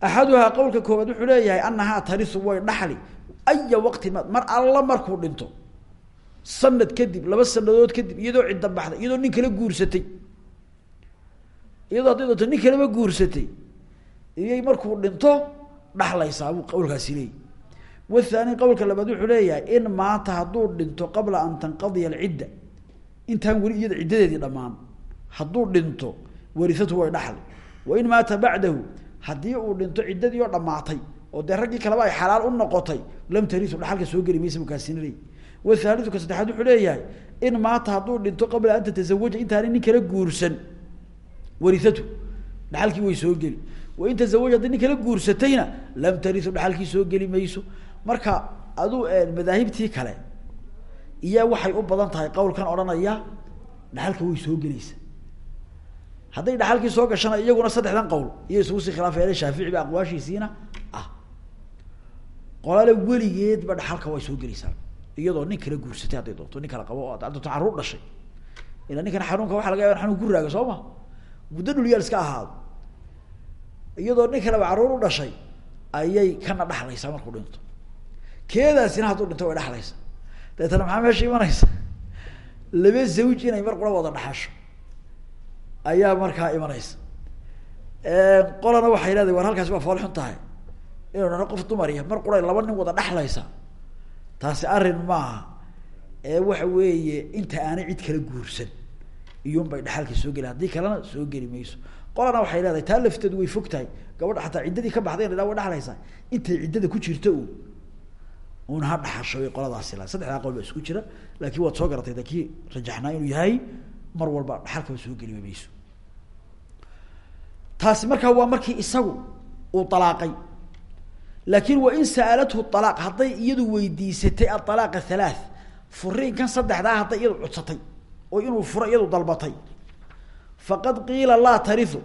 Axaduhaa qowlka koowaad wuxuu leeyahay anahaa tariu way dhaxli. Aya waqti ma mar alla markuu dhinto sanad kadib laba sanadood kadib iyadoo cidda baxday iyadoo nin kala guursatay. Iyadoo hadday doonto nin kaleba guursatay. Iyay markuu dhinto dhaxlaysaa buu qowlkaasi leeyahy wathani qowlka labaad wuxuu leeyahay in maata hadduu dhinto qabla an tanqadiya alcidda intaan weli iyada ciddadeedii dhammaan hadduu dhinto wariatu way dhaxli. Wa in maata bacdahu haddii uu dhinto ciddadii oo dhamaatay oo dee raggii kaleba ay xalaal u noqotay lam tariu dhaxalka soo geli maysa ka saddexaad wuxuu leeyahay in maata hadduu dhinto qabla an tatazawaja intaani nin kala guursan. Wariatu dhaxalkii way soo geli. Wain tazawaja haddii nin kala guursatayna lam tariu dhaxalkii soo geli mayso. Marka aduu madaahibtii kale iyaa waxay u badan tahay qowlkan odhanaya dhaxalka way soo gelaysa. Hadday dhaxalkii soo gashana iyaguna saddexdan qowl iyo isugu sii khilaafayeen shaafici ba aqwaashiisiina ah. Qolale weligeedba dhaxalka way soo gelaysaa iyadoo nin kala guursatay hadday doonto nin kala qabo oo doonto carruur dhashay. Ila ninkan xanuunka waxa laga yaba xanuun ku raaga soo ma? Muddo dhulyaal iska ahaado. Iyadoo nin kaleba carruur u dhashay ayay kana dhaxlaysaa markuu dhinto. Keedaasina hadduu dhinto way dhaxlaysaa. Dabeetana maxaa meesha imanaysa? Laba zawj inay mar qura wada dhaxasho ayaa markaa imanaysa. Qolana waxay leedahay war halkaasi waa fool tahay. Inuu dhano qof dumariya mar quray laba nin wada dhexlaysa taasi arrin maaha. Ee waxa weeye inta aanay cid kala guursan iyuun bay dhaxalka soo geli haddii kalena soo geli mayso. Qolana waxay leedahay taa lafteedu way fog tahay. Gabadha xataa ciddadii ka baxday in la way intay ciddada ku jirta un un ha dhaxasho qoladaasi la saddexdaa qol baa isku jira. Laakiin waad soo garatay da rajaxnaa inuu yahay mar walba dhaxalkaba soo geli mayso. Taasi waa markii isagu uu alaaqay laakiin wa in sa'alathu alaaq hadday iyadu weydiisatay aalaaq halaath furiinkan saddexdaa hadday iyadu codsatay oo inuu furo iyadu dalbatay. Faqad qiila laa tariu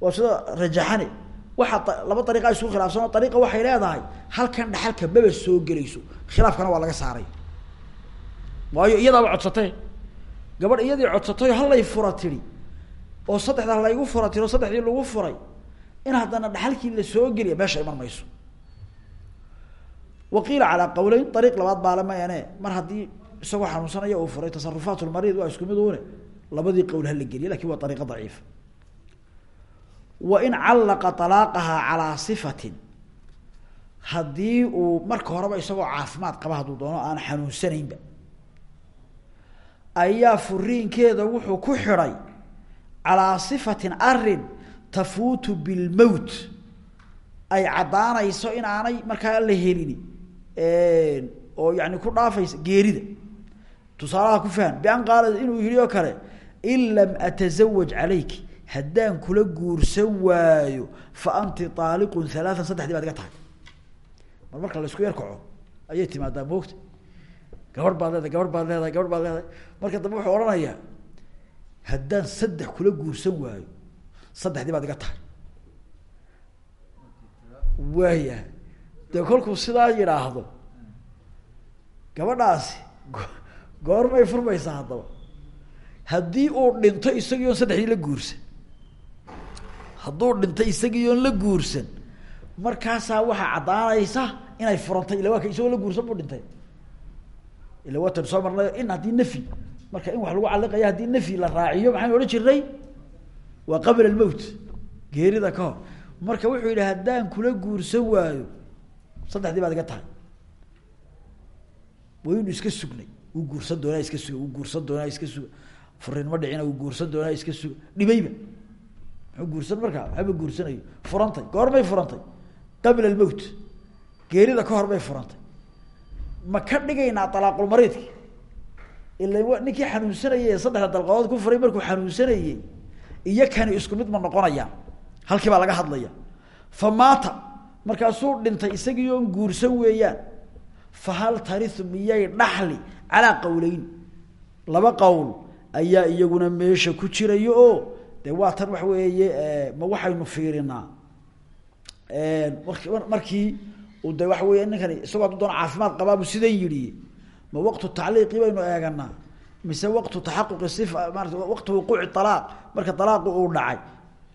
waa sida rajaxane waxaa laba ariiqa isku khilaafsan oo ariiqa waxay leedahay halkan dhaxalka maba soo gelayso khilaafkana waa laga saaray. Waayo iyadaaba codsatay gabadh iyadii codsatay hallay fura oo saddexdaa laygu fura tiri saddexdii lagu furay in haddana dhaxalkii la soo geliya meesha iman mayso wa qiila calaa qawleyn ariiq labaad baale mayane mar haddii isagoo xanuunsanaya uu furay tasarufaat lmariid waa isku mid une labadii qowl hala geliya laakiin waa ariiqa daciifa wa in callaqa alaaqahaa calaa sifatin. Haddii uu marka horeba isagoo caafimaad qaba hadduu doono aan xanuunsanaynba. Ayaa furiinkeeda wuxuu ku xidhay calaa sifatin arrin tafuutu bilmowt ay caddaanayso in aanay markaa la helini oo yani ku dhaafaysa geerida. Tusaalaha ku fahan bian qaala inuu yihi kale in lam atazawaj calayki haddaan kula guursan waayo fa anti aaliqun halaaan saddexdii baad iga tahay. Mar marka la isku yar kaco ayay timaadaa moogta gabarh baad leedahay gabarh baad leedahay gabarh baad leedahay. Marka dambe wuxuu odhanayaa haddaan saddex kula guursan waayo saddexdii baad iga tahay. Waaya dee kolkuu sidaa yidhaahdo. Gabadhaasi goormay furmaysaa haddaba. Haddii uu dhinto isagii oon saddexdii la guursan. Hadduu dhinto isagii oon la guursan markaasaa waxaa caddaanaysa inay furantay ila waa ka isagoo la guursan buu dhintay. Ila watan soo marnay in haddii nafyi marka in wax lagu caliqaya haddii nafyi la raaciyo maxaynu odhan jirnay? Waa qabla almowt geerida ka hor. Marka wuxuu yidhi haddaan kula guursan waayo saddexdii baad iga tahay. Waynu iska sugnay. Wuu guursan doonaa iska suga wuu guursan doonaa iska suga furiin ma dhicina wuu guursan doonaa iska suga dhibayba muxuu guursan markaa? Waxba guursanayo. Furantay. Goormay furantay. Qabla almowt geerida ka hor bay furantay. Ma ka dhigaynaa alaaqulmariidki ila ninkii xanuunsanayay ee saddexda dalqadood ku furay markuu xanuunsanayey iyo kani isku mid ma noqonayaan. Halkii baa laga hadlaya fa maata markaasuu dhintay isagii guursan weeyaan. Fa hal tariu miyay dhaxli calaa qawleyn laba qowl ayaa iyaguna meesha ku jiraya oo de waa tan waxa weeye ma waxaynu fiirinaa. Marki markii uu de waxa weya ninkani isagoo hadduu doona caafimaad qabaabu sidan yidhi? Ma waqtu tacliiqi baynu eeganaa. Mise waqtu taxaquqi sifa waqtu wuquuci alaaq marka alaaqu uu dhacay.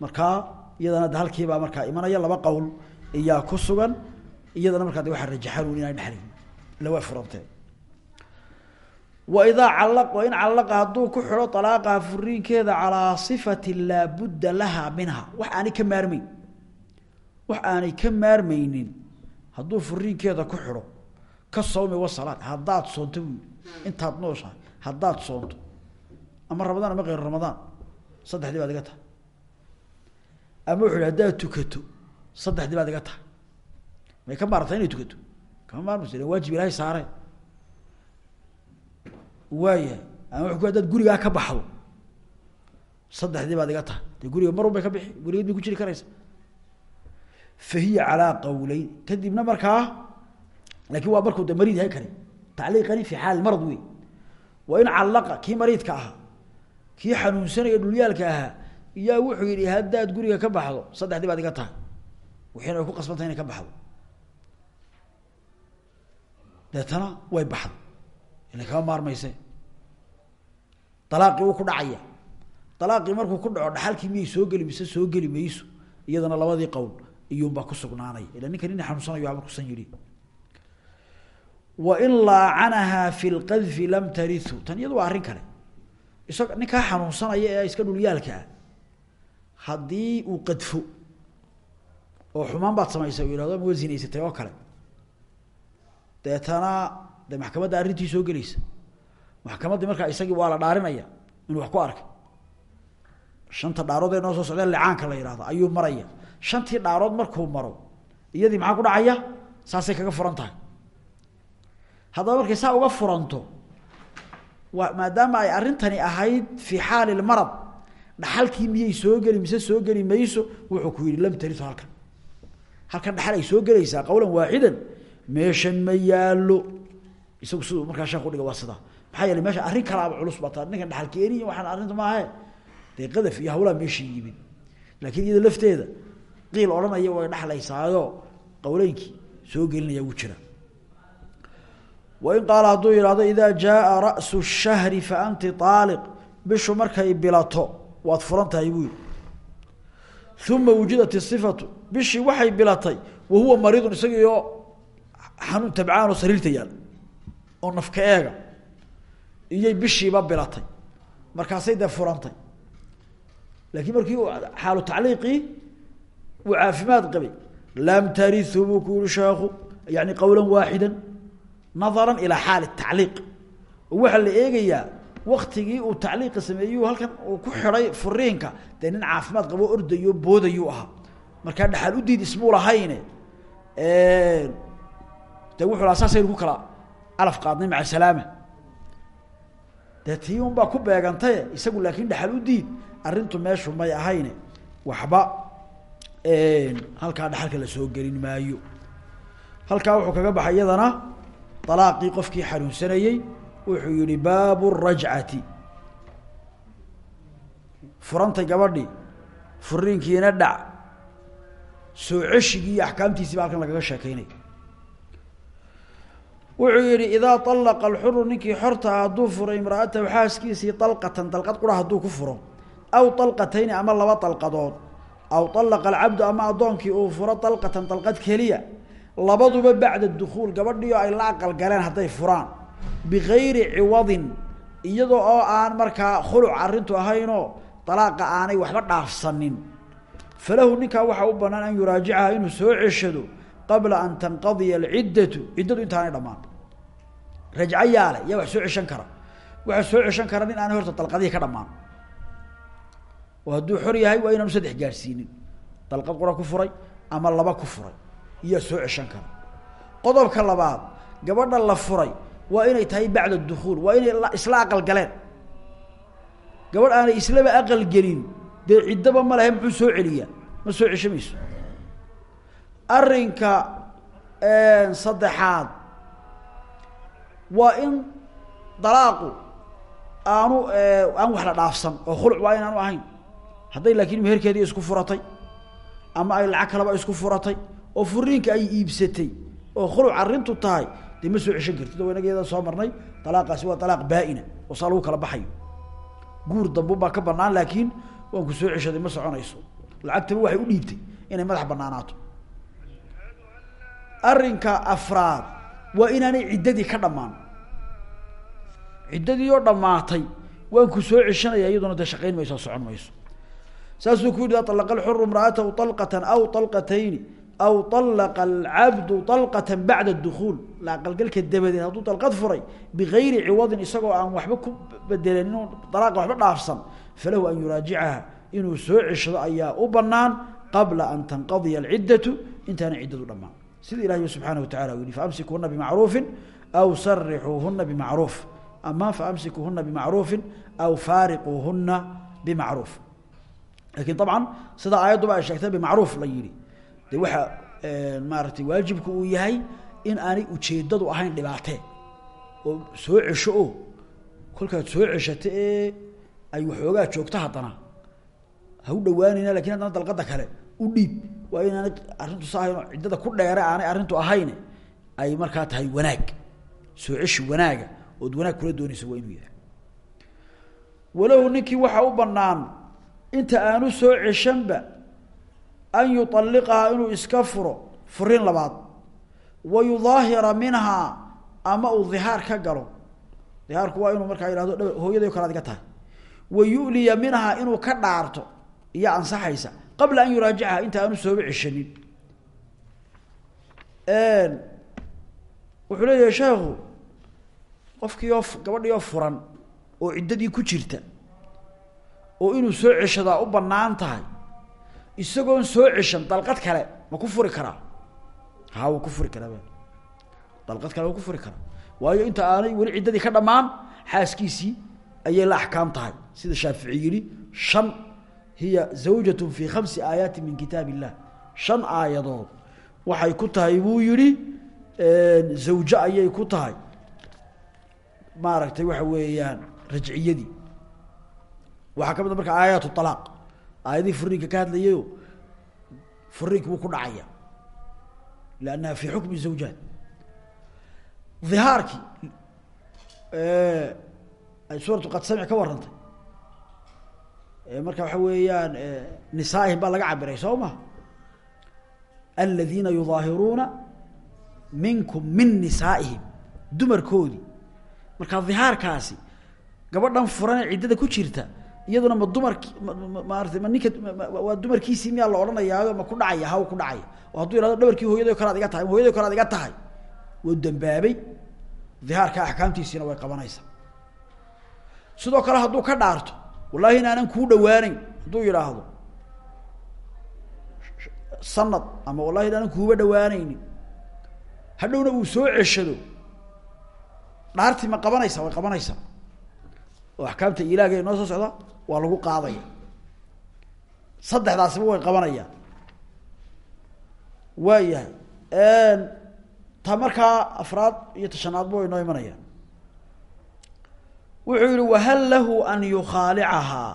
Markaa iyadana halkiibaa markaa imanaya laba qowl iyaa ku sugan iyadana markaa de waxaa rajaxan inaan dhexlayn ila way furanteen waidaa cala wain callaqa hadduu ku xidho alaaqaha furiinkeeda calaa sifati laa budda laha minha. Wax aanay ka maarmeyn wax aanay ka maarmeynin hadduu furiinkeeda ku xidho. Ka sawmi wasalaad haddaad soonto intaad nooshahay haddaad soonto. Ama ramadaan ama keyr ramadaan saddexdii baad iga ama wuxu hi tukato saddexdii baad iga tahay. May ka maarata inay tukato. Kama maarmaysa ila waajib ilaahay saareen waayahay ama wuxu ku hadaad gurigaa ka baxdo saddexdii baad iga tahay. Dee guriga mar un bay ka bixi gurigeed ku jiri karaysa. Fa hiya calaa qawleyn kadibna markaa laakin waa markuu de mariid yahay kani tacliiqani fi xaal marad wey wa in callaqa kii mariidka ahaa kii xanuunsanaya dhulyaalka ahaa iyaa wuxuu yihi haddaad guriga ka baxdo saddexdii baad iga tahay wixiina ay ku qasbantahay inay ka baxdo. Deetana way baxdo. Ila kama maarmayse. Alaaqii wuu ku dhacaya. Alaaqii markuu ku dhaco dhaxalkii miyay soo geli mise soo geli mayso? Iyadana labadii qowl iyuunbaa ku sugnaanaya. Ila ninkan ina xanuunsanayo markuusan yihi wain laacanahaa fi lqadfi lam tariu tan iyadu waa kale. Isag ninkaa xanuunsanaya ee iska dhulyaalka ah haddii uu qadfo oo xumaan baad samaysay u yihahdo ama wa oo kale. Deetana de maxkamadda arrintii soo gelaysa. Maxkamaddii markaa isagii waa la dhaarinaya inuu wax ku arkay shanta dhaarood ee noo soo socdee licaanka la yihahdo ayuu maraya. Shantii dhaarood markuu maro iyadii maxaa ku dhacaya? Saasay kaga furan tahay. Haddaba markay saa uga furanto waa maadaama ay arrintani ahayd fii xaali lmarad dhaxalkii miyay soo geli mise soo geli mayso wuxuu ku yihi lam tariu halkan halkan dhaxal soo gelaysaa qowlan waaxidan meeshan ma yaalo isagu siduu markaa sheekh udhiga waa sidaa. Maxaa meesha arrin kalaaba culus baa taa ninkan dhaxal keeni waxaan arrinta maahe dee qadaf iyo hawlaa meesha yimid. Laakiin iyada lafteeda qiil odhanaya way dhexlaysaayo qowleynkii soo gelinaya wuu jira. Wain qaala hadduu yidhahdo idaa jaaa ra'su shahri fa anti aaliq bishu markay bilato waad furan buu uma wujidat isifatu bishii waxay bilatay wa huwa mariidun isagiioo xanuun tabcaanoo sariirta yaal oo nafka eega iyay bishiiba bilatay. Markaasay dee furantay laakiin markii xaalu tacliiqii uu caafimaad qabay lam tarihu buu ku yihi sheekhu yani qowla waaxida nadara ilaa xaali tacliiq. Oo waxaa la eegayaa waktigii uu tacliiqa sameeyu halkan uu ku xidhay furiinka dee nin caafimaad qabo ordayo boodayuu ahaa. Markaa dhaxal udiid ismuu lahayne. De wuxuu lahaa saasaynu kala calaf qaadnay maca salaama. Dee tii un baa ku beegantaye isagu laakiin dhaxal udiid arrintu meeshu may ahayne. Waxba halkaa dhaxalka la soo gelin maayo. Halkaa wuxuu kaga baxay iyadana qofkii xanuunsanayey wuxuu yihi baabu rajcati. Furantay gabadhii furiinkiina dhac soo ceshigii iyo axkaamtiisii ba halkan lagaga sheekeynay wuxuu yihi idaa alaqa alxuru ninkii xorta ah hadduu furo imraatahu xaaskiisii alqatan dalqad qura hadduu ku furo aw alqatayni ama laba dalqadood aw alaqa alcabdu ama addoonkii uu furo dalqatan dalqad keliya labaduba bacda dukuul gabadhiio ay la aqal galeen hadday furaan bigayri ciwadin iyadoo oo aan markaa khuluc arrintu ahaynoo dalaaqa aanay waxba dhaafsanin. Falahu ninkaa waxaa u banaan an yuraajicaha inuu soo ceshado qabla an tanqadiya alciddatu ciddadu intaanay dhamaan rajco yaale yaa wax soo ceshan kara. Waxaa soo ceshan kara nin aanay horta dalqadihii ka dhamaan oo hadduu xor yahay waa inaanu saddex gaadhsiinin dalqad qura ku furay ama laba ku furay. Iyaa soo ceshan kara. Qodobka labaad gabadha la furay waa inay tahay bacda dukuul waa inay isla aqal galeen. Gabadh aanay islaba aqal gelin dee ciddaba ma lehe muxuu soo celiyaa? Ma soo ceshamayso arrinka saddexaad waa in dalaaqu aanu aan wax la dhaafsan oo khuluc waa inaanu ahayn. Hadday laakiin meherkeedii isku furatay ama ay lacag kalaba isku furatay oo furiinka ay iibsatay oo khuluc arrintu tahay dee ma soo ceshan kartid oo inageeda soo marnay. Dalaaqaasi waa dalaaq baa-ina oo saa lagu kala baxayo. Guur dambu baa ka banaan laakiin waan ku soo ceshaday ma soconayso. Lacagtaba waxay u dhiibtay inay madax banaanaato arrinka afraad waa inaanay ciddadii ka dhammaan. Ciddadii oo dhammaatay waan ku soo ceshanaya iyaduna dee shaqayn mayso socon mayso. Saasuu ku yidhi alaqa alxuru imra'atahu طalqatan aw طalqatayni aw طalaqa alcabdu طalqata bacda dukuul la aqalgalka dabadeed hadduu dalqad furay bigayri ciwadin isagoo aan waxba ku bedelan inuu dalaaqa waxba dhaafsan falahu an yuraajicaha inuu soo ceshado ayaa u banaan qabla an tanqadiya alciddatu intaana ciddadu dhammaan sida ilahi subxaana wa tacala u yihi faamsikuhuna bimacruufin aw sarixuuhuna bimacruuf ama faamsikuhuna bimacruufin aw faariquuhuna bimacruuf laakiin dabcan sida aayadduba ay sheegtay bimacruuf la yihi de waxaa maaratay waajibku uu yahay in aanay ujeedadu ahayn dhibaatee oo soo cesho o kolkaad soo ceshato ee ay waxoogaa joogto haddana. Ha u dhawaanayna laakiin haddana dalqada kale u dhiib. Waa inaanay arrintu sa ahayn ciddada ku dheere aanay arrintu ahayn ay markaa tahay wanaag. Soo ceshi wanaaga ood wanaag kula doonayso waa inuu yahay. Walahu ninkii waxaa u banaan inta aanu soo ceshanba an yuطalliqahaa inuu iska furo furin labaad. Wa yudaahira minhaa ama uu dhihaar ka galo. Dhihaarku waa inuu markaa yihahdo dh hooyaday o kale tahay. Wa yu'liya minhaa inuu ka dhaarto iyo ansaxaysa qabla an yuraajicaha inta aanu sooba ceshanin. Wuxuu leeyahay sheekhu qofkii oo gabadhii oo furan oo ciddadii ku jirta oo inuu soo ceshadaa u bannaan tahay isagoon soo ceshan dalqad kale ma ku furi karaa? Ha wuu ku furi karaa dalqad kale wuu ku furi karaa. Waayo inta aanay weli ciddadii ka dhammaan xaaskiisii ayay la axkaam tahay. Sida shaafici yihi shan hiya zawjat fi khamsi aayaati min kitaab illah shan aayadood waxay ku tahay buu yihi zawjo ayay ku tahay. Maaragtay waxa weeyaan rajciyadii. Waxaa ka mid a marka aayaat alaaq aayadihii furiinka ka hadlayayo furiinka wuu ku dhacaya. Lannaha fi xukmi zawjaat dhihaarkii ay suuratu qad samic ka warantay marka waxa weeyaan nisaaihim baa laga cabiray soo ma? Aladiina yudaahiruuna minkum min nisaa'ihim dumarkoodii. Marka dhihaarkaasi gabadhan furanee ciddada ku jirta iyaduna ma dumarki maarata ma ninka waa dumarkiisii miyaa la odhanayaayo ma ku dhacaya haw ku dhacaya. Oo hadduu ihahdo dhabarkii hooyado kale ad iga tahay hooyado kale ad iga tahay wuu dambaabay dhihaarka axkaamtiisiina way qabanaysaa. Sidoo kale hadduu ka dhaarto wallahi in aanan kuu dhawaaneyn hadduu yidhaahdo sanad ama wallahi in aanan kuuba dhawaaneynin hadhowna uu soo ceshado. Dhaartii ma qabanaysa way qabanaysaa oo axkaamta ilaaga noo soo socda waa lagu qaadaya. Saddexdaasiba way qabanayaan. Waa yahay ta markaa afraad iyo tashanaadba way noo imanayaan. Wuxuu yihi wahal lahu an yukhaalicahaa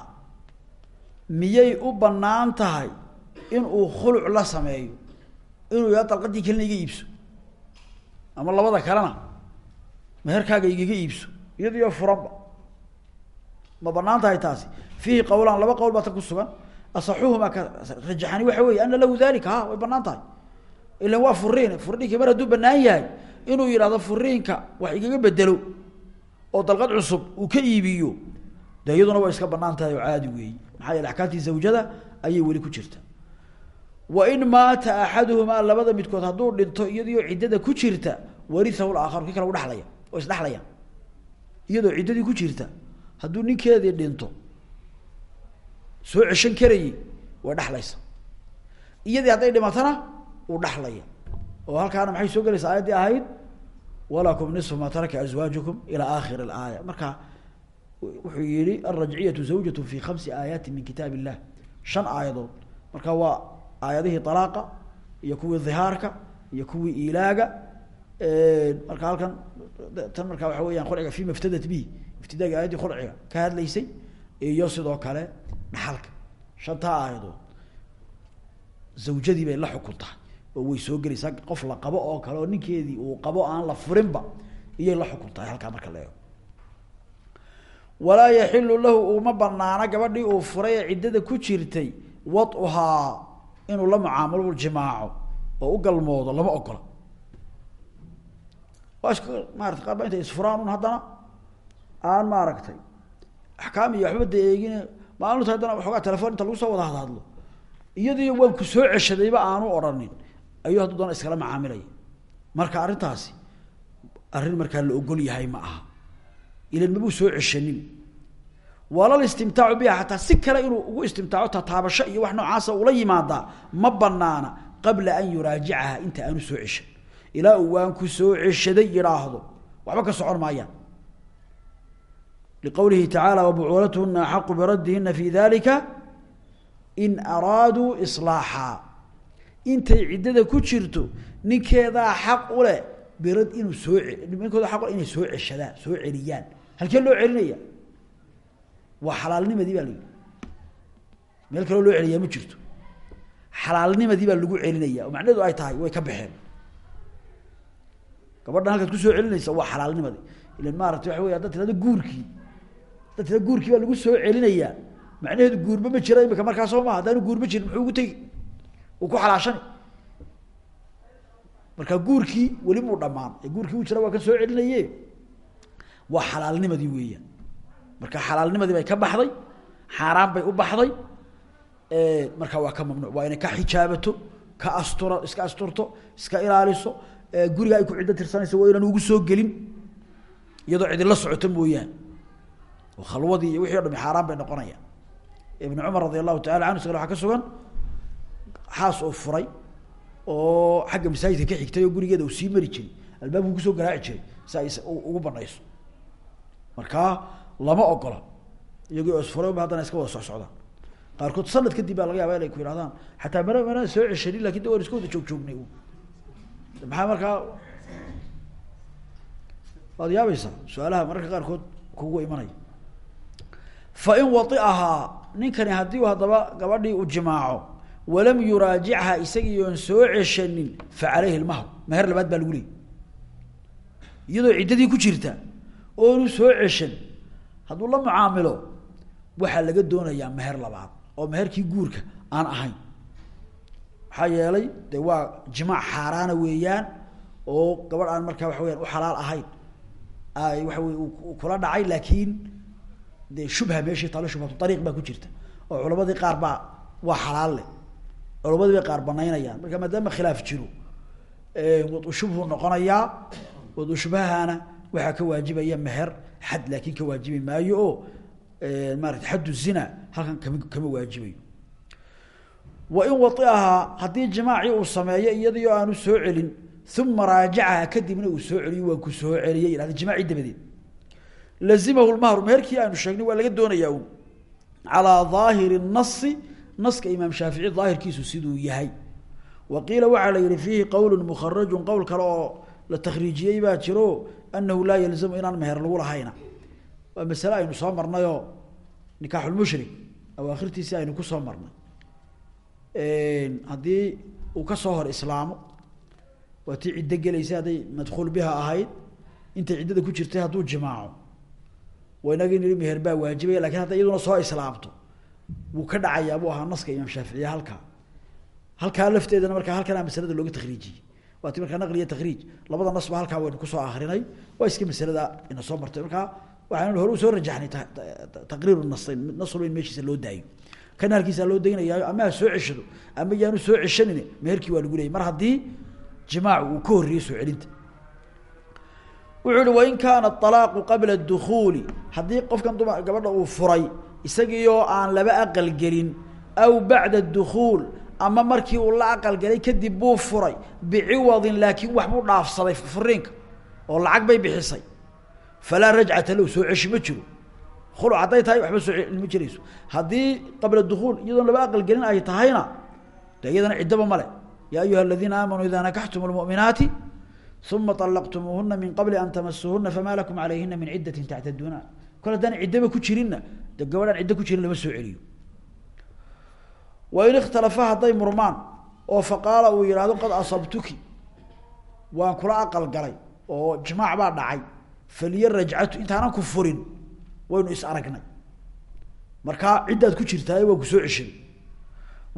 miyay u bannaan tahay inuu khuluc la sameeyo inuu yaha dalqadii kalina iga iibso? Ama labada kalena meherkaaga igaga iibso iyadiyo furanba ma bannaan tahay taasi. Fiihi qowlaan laba qowl baa ta ku sugan. Asaxuhumaa ka rajaxani waxa weeye ana lahu dalika ha way bannaan tahay. Ilan waa furiin mar hadduu banaan yahay inuu yidhahdo furiinka wax igaga bedelo oo dalqad cusub uu ka iibiyo de waa iska banaan oo caadi weeyi maxaa yeele axkaamtii zawjada ayay weli ku jirta. Wain maata axaduhumaa labada midkood hadduu dhinto iyadoo ciddada ku jirta warihahu laakharu kii kale u dhalaya oo isdhexlaya iyadoo ciddadii ku jirta hadduu ninkeedii dhinto soo ceshan karayey way dhexlaysa iyadii hadday dhimatana uu dhexlaya oo halkaana maxay soo gelaysaa aayaddii ahayd walakum niصfu ma taraka azwaajukum ilى akhir اlaaya marka wuxuu yihi alrajciyatu zawjat fi khamsi aayaati min kitaab illah shan aayadood marka waa aayadihii alaaqa iyo kuwii dhihaarka iyo kuwii ilaaga marka halkan tan markaa waxa weyaan khulciga fima iftadat bihi iftidaaga aayaddii khulciga ka hadlaysay iyo sidoo kale dhaxalka shantaa aayadood zawjadii bay la xukun tahay oo way soo gelaysaa. Qof la qabo oo kale oo ninkeedii uu qabo aan la furinba iyay la xukun tahay halkaa marka la walaa yaxilu lahu uma banaana gabadhii uu furay ciddada ku jirtay waduhaa inuu la mucaamalo jimaaco oo u galmoodo lama ogola. Maarata qaar ba intay isfuraan un haddana aan maaragtay axkaam iyo waxba da eegin maalinta haddana waxoogaa telefon inta lagu soo wada hadhadlo iyadii waan ku soo ceshadayba aanu odhanin ayuu hadduu doona iskala macaamilaya marka arrintaasi arrin markaa la ogol yahay ma aha. Ilan mabuu soo ceshanin. Walal istimtaacu biha xataa si kale inuu ugu istimtaaco tataabasho iyo wax noocaasa ula yimaadaa ma banaana qabla an yuraajicaha inta aanu soo ceshan. Ilaa uu waan ku soo ceshaday yidhaahdo. Waxba ka socon maayaan liqowlihi tacaala wabucuulatuhuna axaqu biraddihina fi dalika in araaduu islaaxaa intay ciddada ku jirto ninkeedaa xaq u leh birad inuu soo ninkooda aq ule inay soo ceshadaan soo celiyaan halkee loo celinaya waa xalaalnimadii baa la yidhi meel kaloo loo celiyaa ma jirto xalaalnimadii baa lagu celinaya oo macnaheedu ay tahay way ka baxeen gabadhan halkaad ku soo celinaysa waa xalaalnimadii ilan maarata waxa tirado guurkii baa lagu soo celinayaa macnaheedu guurba ma jira imika markaa soo maha haddaanu guurma jirin muxuu ugu tegi uu ku xalaashani. Marka guurkii weli muu dhamaan ee guurkii u jira waa ka soo celinaye waa xalaalnimadii weeyaan. Marka xalaalnimadii bay ka baxday xaaraan bay u baxday. Markaa waa ka mamnuuc. Waa inay ka xijaabato ka astura iska asturto iska ilaaliso. Guriga ay ku ciddo tirsanayso waa inaan ugu soo gelin. Iyadoo cidila socoto mooyaane oo khalwadii iyo wixii o dhami xaaraan bay noqonayaan ibn cumar radi allahu tacala anhu isagana waxaa ka sugan xaas oo furay oo xagga masaajidka ka xigtay oo gurigeeda uu sii mari jiray. Albaabku ku soo garaaci jiray si ay ugu banayso. Markaa lama ogola. Iyagii oo isfuray ba haddana iska wada socsocdaan qaarkood sanad kadib baa laga yaaba inay ku yihahdaan xataa mana mana soo ceshanin laakiin de waan iska wada joog joognay maxaa markaa waad yaabaysaa? Su'aalaha mararka qaarkood imanaya fain waiahaa ninkani haddii haddaba gabadhii uu jimaaco walam yuraajichaa isagii oon soo ceshanin fa caleyhi lmahru meher labaad baa lagu leeyay. Iyadoo ciddadii ku jirta oonu soo ceshan hadduu la mucaamilo waxaa laga doonayaa meher labaad oo meherkii guurka aan ahayn. Maxaa yeelay de waa jimaac xaaraana weeyaan oo gabadh aan markaa waxa weyaan u xalaal ahayn. Ay waxa wey kula dhacay laakiin de shubha meeshii taalo shubhatu ariiq baa ku jirta. Oo culamadii qaar baa waa xalaal leh. Culamadii bay qaar banaynayaan marka maadaama khilaaf jiro wadu shubhu noqonayaa wadu shubhahana waxaa ka waajibaya meher xad laakin ka waajibi maayo oo maarata xaddu zina halkan kama kama waajibayo. Wain waiahaa haddii jimaacii uu sameeyo iyadii oo aanu soo celin uma raajacaha kadibna uu soo celiyo waa ku soo lazimahu lmahru meherkii aynu sheegnay waa laga doonayaa un calaa daahiri nasi naska imaam shaafici daahirkiisu siduu yahay. Wa qiila waxaa la yihi fiihi qowl mukharaju qowl kale oo la takriijiyey baa jiro anahu laa yalzamu inaan meher lagu lahayna. Waa masale aynu soo marnayoo nikaaxulmushrik awaakhirtiisii aynu ku soo marnay. Haddii uu ka soo hor islaamo waa tii ciddo gelaysay hadday madkuul biha ahayd intay ciddada ku inagii niri meher baa waajibaya laakiin hadday iyaduna soo islaamto wuu ka dhacayaa buu ahaa naska imaam shaaficiye halkaa. Halkaa lafteedana markaa halkanaa masalada looga takriijiyey waa ti markaa naqliya takriij labada nasba halkaa waynu ku soo akrinay waa iska masalada ina soo martay. Markaa waxaanu hore u soo rajaxnay taqriiru nasayn nas walba in meeshiisa loo daayo. Kana halkiisaa loo daynayaayo ama ha soo ceshado ama yaanu soo ceshanin meherkii waa lagu leeyay. Mar haddii jimaacu uu ka horreeyey soo celinta wuxuu uhi wain kaana alaaqu qabla dukuuli haddii qofkan duma gabadha uu furay isagiioo aan laba aqal gelin aw bacda dukuul ama markii uu la aqalgalay kadib buu furay biciwadin laakiin wax buu dhaafsaday furiinka oo lacag bay bixisay. Falaa rajcata low soo ceshi ma jiro. Khuluc hadday tahay waxba soo ma jirayso. Haddii qabla dukuul iyadoon laba aqalgelin ay tahayna de iyadana ciddaba male. Yaa ayuha aladiina aamanuu idaa nakaxtum lmu'minaati uma طalaqtumuuhuna min qabli an tamasuhuna famaa lakum calayhina min ciddati tactaduuna kol haddaan ciddaba ku jirinna de gabadhaan ciddo ku jirin lama soo celiyo wain ikhtalafa hadday murmaan oo faqaala uu yidhaahdo qad asabtuki waan kula aqal galay oo jimaac baa dhacay faliya rajcatu intaanan ku furin waynu is aragnay markaa ciddaad ku jirtaaye waa ku soo ceshaday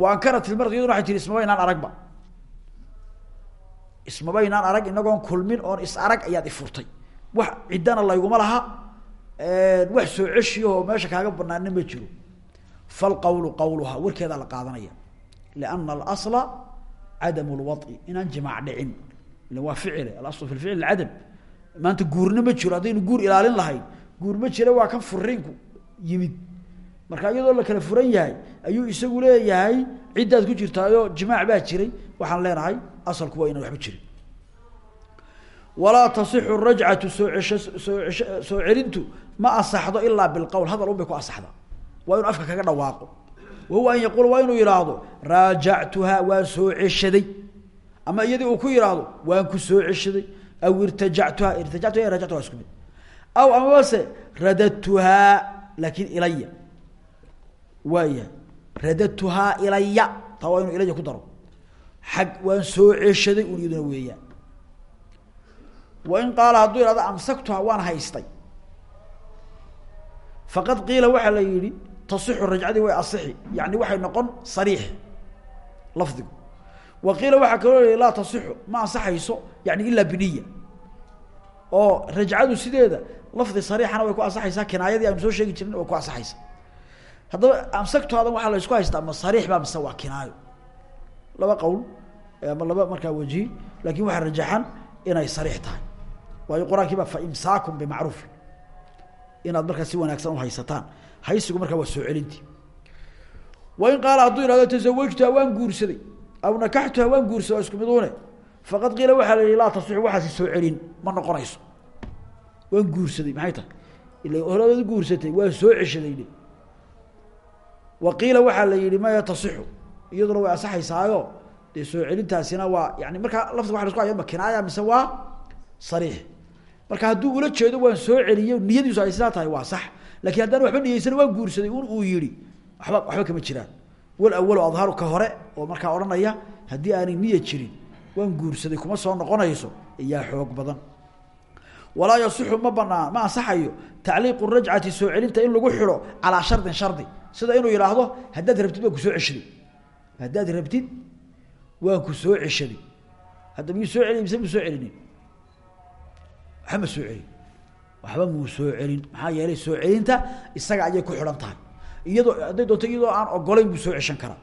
wa ankarat ilmarad iyaduna waxay tihi ismaba inaan aragba ismaba inaan arag inagoon kulmin oon is arag ayaad ifurtay wax ciddana layguma laha. Wax soo ceshiyahoo meesha kaaga banaana ma jiro. Falqawlu qawluhaa warkeedaa la qaadanaya. Liana alasla cadamu lwad'i inaan jimaac dhicin. Ila waa ficile alaslu fi lficl cadam maanta guurna ma jiro haddaynu guur ilaalin lahayn. Guur ma jira waa kan furiinku yimid marka iyadoo la kala furan yahay ayuu isagu leeyahay ciddaad ku jirtaayoo jimaac baa jiray waxaan leenahay asalku waa inaan waxba jirin walaa tasixu rajcatu soo celintu ma asaxdo ilaa bilqowl hadal un ku asaxdaa waa inuu afka kaga dhawaaqo. Wahuwa an yaquula waa inuu yidhaahdo raajactuhaa waan soo ceshaday. Ama iyadii uu ku yidhaahdo waan ku soo ceshaday. Aw irtajactuhaa irtajactuha rajactu waa isku mid. Aw amabase radadtuhaa laakin ilaya waaya radadtuhaa ilaya. Taa waa ku daro. Xag waan soo ceshaday un iyaduna weeyaan wain qaala hadduu ihahdo amsaktuhaa waan haystay. Faqad qiila waxaa la yihi tasixu rajcadii way asixi. Yani waxay noqon sariix lafdigu. Wa qiila waxaa kaloo yihi laa ma ansaxayso. Yani ilaa biniya. Oo rajcadu sideeda lafdi sariixana way ku ansaxaysaa kinaayadii aanu soo sheegi jirin way ku ansaxaysa haddaba amsaktuhaadan waxaa la isku haystaa ma sariix baa mise waa kinaayo laba qowl ama laba markaa wajihi laakiin waxaa rajaxan inay sariix tahay. Waayo qur'aankii baa fa imsaakum bimacruuf. Inaad markaa si wanaagsan uhaysataan haysigu markaa waa soo celintii wain qaala hadduu ihahdo tasawajtuha waan guursaday. Aw nakaxtuha waan guursaday waa isku miduune faqad qiila waxaa la yihi laa tasixu waxaasi soo celin. Ma noqonayso. Waan guursaday maxay tahay? Ila horadaad guursatay waa soo ceshaday wa qiila waxaa la yihi maya tasixu iyaduna way ansaxaysaayo. Dee soo celintaasina waa yani markaa lafdiga waa la isku haya ma kinaaya mise waa sariix? Marka hadduu ula jeedo waan soo celiyo niyadiisu ay sidaa tahay waa sax. Lakin haddaan waxba niyeysana waan guursaday uu yihi waba waxba kama jiraan. Wal awalu adharu ka hore oo markaa odhanaya haddii aanay niya jirin waan guursaday kuma soo noqonayso. Iyaa xoog badan. Walaa yasixu ma banaan ma ansaxayo. Tacliiqu rajcati soo celinta in lagu xidho calaa shardin shardi sida inuu yidhaahdo haddaad rabtid waan ku soo ceshaday haddaad rabtid waan ku soo ceshaday hadda miyuu soo celiy mise mu soo celinin? Waxba ma soo celin. Waxba muu soo celin. Maxaa yeelay soo celinta isaga ayay ku xidhan tahay. Iyadoo hadday doonto iyadoo aan ogolayn buu soo ceshan karaa.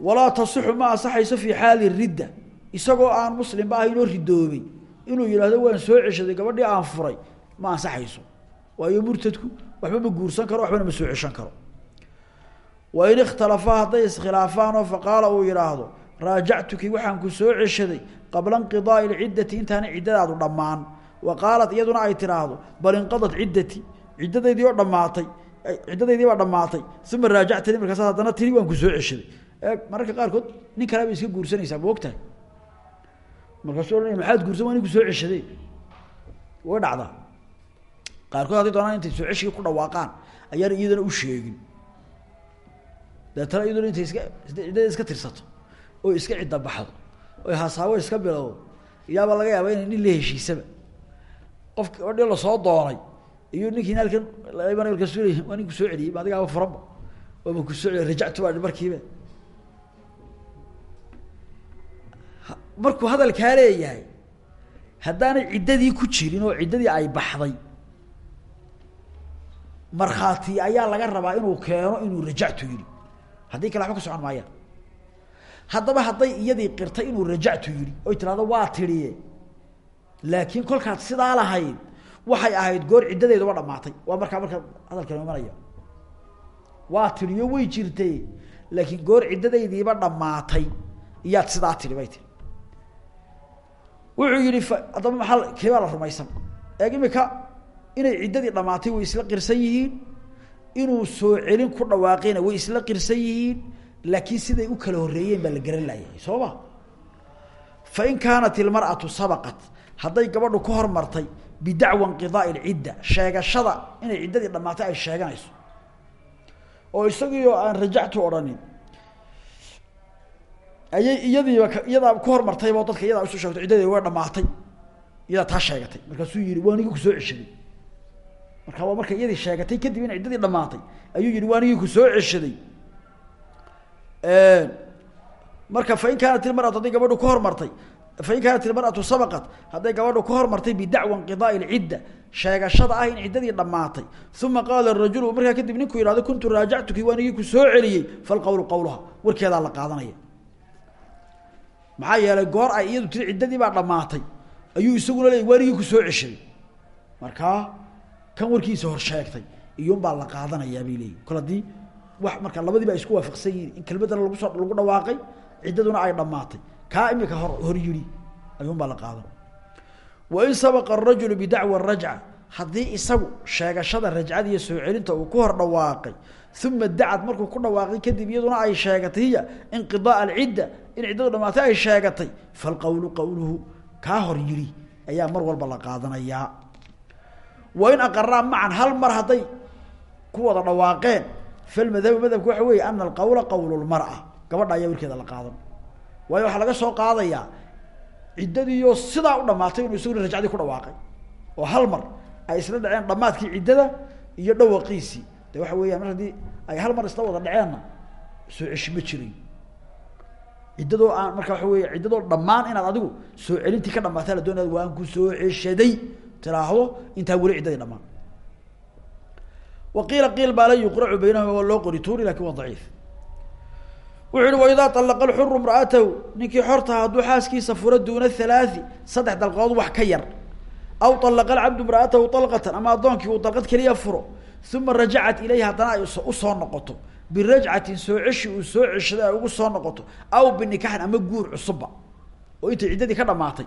Walaa tasixu ma ansaxayso fii xaali ridda. Isagoo aan muslimba ahayn oo ridoobay inuu yidhaahdo waan soo ceshaday gabadhii aan furay ma ansaxayso. Waayo murtadku waxba ma guursan karo waxbana ma soo ceshan karo. Wain ikhtalafaa hadday iskhilaafaan oo faqaala uu yidhaahdo raajactuki waxaan ku soo ceshaday qabla inqidaai lciddati intaana ciddadaadu dhammaan. Wa qaalat iyaduna ay tidhaahdo bal inqadat ciddati ciddadaydii oo dhamaatay ciddadaydii baa dhamaatay uma raajactani markaas haddana tiri waan ku soo ceshaday. E mararka qaarkood nin kale bay iska guursanaysaa ma ogtahay? Markaasuu ohanaya maxaad guursan waa ku soo ceshaday. Way dhacdaa qaarkood hadday doonaan intay soo ceshigii ku dhawaaqaan ayaana iyadana u sheegin. Deetana iyaduna intay iska iska tirsato oo iska cidda baxdo oy hasaabo iska bilowdo iyaabaa laga yaaba inay nin la heshiisaba. Qofki odhi la soo doonay iyo ninkiin halkan markaas waa nin ku soo celiyey adigaaba furanba waaba ku soo celiy rajactu baa markiiba. Markuu hadalkaa leeyahay haddaanay ciddadii ku jirin oo ciddadii ay baxday markhaati ayaa laga rabaa inuu keeno inuu rajactu yihi haddii kale waba ka socon maayaan haddaba hadday iyadii qirtay inuu rajactu yihi oy tirahdo waa tidhiye laakiin kolkaad sidaa lahayd waxay ahayd goor ciddadeeduba dhamaatay waa markaa markaa hadalkan imanaya waa tidhiyo way jirtay laakiin goor ciddadaydiiba dhamaatay iyaad sidaa tidhi bay tii wuxuu yihi haddaba maaa keebaa la rumaysan? Eeg imika inay ciddadii dhamaatay way isla qirsan yihiin inuu soo celin ku dhawaaqayna way isla qirsan yihiin laakiin siday u kala horreeyeen baa la garan layahay soo ma? Fain kaanat ilmar'atu sabaqat hadday gabadhu ka hormartay bidacwa inqidaai lcidda sheegashada inay ciddadii dhamaatay ay sheeganayso. Oo isagii oo aan rajactu odhanin ayay iyadiiba iyadaa ku hormartayba dadka iyadaa isu sheegto ciddadeedi way dhamaatay iyadaa taa sheegatay. Markaasuu yihi waa nigii ku soo ceshaday marka waa markay iyadii sheegatay kadib in ciddadii dhamaatay. Ayuu yihi waa nigii ku soo ceshaday. Marka fain kaanat ilmaratu hadday gabadhu ka hormartay fain kaanat ilmaratu sabaqat hadday gabadhu ka hormartay bidacwa inqidaai lcidda sheegashada ah in ciddadii dhamaatay. Uma qaala rajulu markaa kadib ninkuu yihahdo kuntu raajactuki waa nigii ku soo celiyey falqawlu qawluha warkeedaa la qaadanaya. Maxaa yeelay goor ay iyadu tiri ciddadii baa dhamaatay. Ayuu isaguna leeyay waa nigii ku soo ceshaday. Markaa kan warkiisa hor sheegtay iyun baa la qaadanayaa bay leeyihiin kol haddii marka labadii ba isku waafaqsan yihiin in kelmadana lagu soo lagu dhawaaqay ciddaduna ay dhamaatay kaa imika hor hor yidhi ayuun baa la qaadan. Wain sabaqa arajulu bidacwa rajca haddii isagu sheegashada rajcada iyo soo celinta uu ku hor dhawaaqay uma dacad markuu ku dhawaaqay kadib iyaduna ay sheegatay hiya inqidaa alcidda in ciddadu dhamaatay ay sheegatay falqowlu qowluhu kaa hor yidhi ayaa mar walba la qaadanayaa wain aqaraa macan hal mar hadday ku wada dhawaaqeen falmadhabu madhabka waxa weeye ana alqawla qawlu lmara gabadha ayaa warkeeda la qaadan. Waayo waxaa laga soo qaadayaa ciddadiiyo sidaa u dhamaatay inuu isaguna rajcadii ku dhawaaqay. Oo hal mar ay isla dhaceen dhamaadkii ciddada iyo dhawaqiisii de waxa weeyaan mar haddii ay hal mar isla wada dhaceenna soo ceshi ma jiray ciddadoo marka waxa weya ciddadoo dhammaan inaad adigu soo celintii ka dhamaatay la doonaya waan ku soo ceshaday tiraahdo intaa weli ciddadii dhamaan. Waqiila qiil baa la yuqracu baynahuma loo qori tuuri laakiin waa daciif. Wuxu uhi waidaa alaqa lxuru imra'atahu ninkii xortaha hadduu xaaskiisa furo duuna halaai saddex dalqadood wax ka yar. Aw alaqa alcabdu imra'atahu alqatan ama addoonkii uu dalqad keliya furo. Uma rajacat ilayhi haddana ay u soo noqoto. Birajcatin soo ceshi uu soo ceshaday ay ugu soo noqoto. Aw binikaxin ama guur cusubba. Oo intay ciddadii ka dhamaatay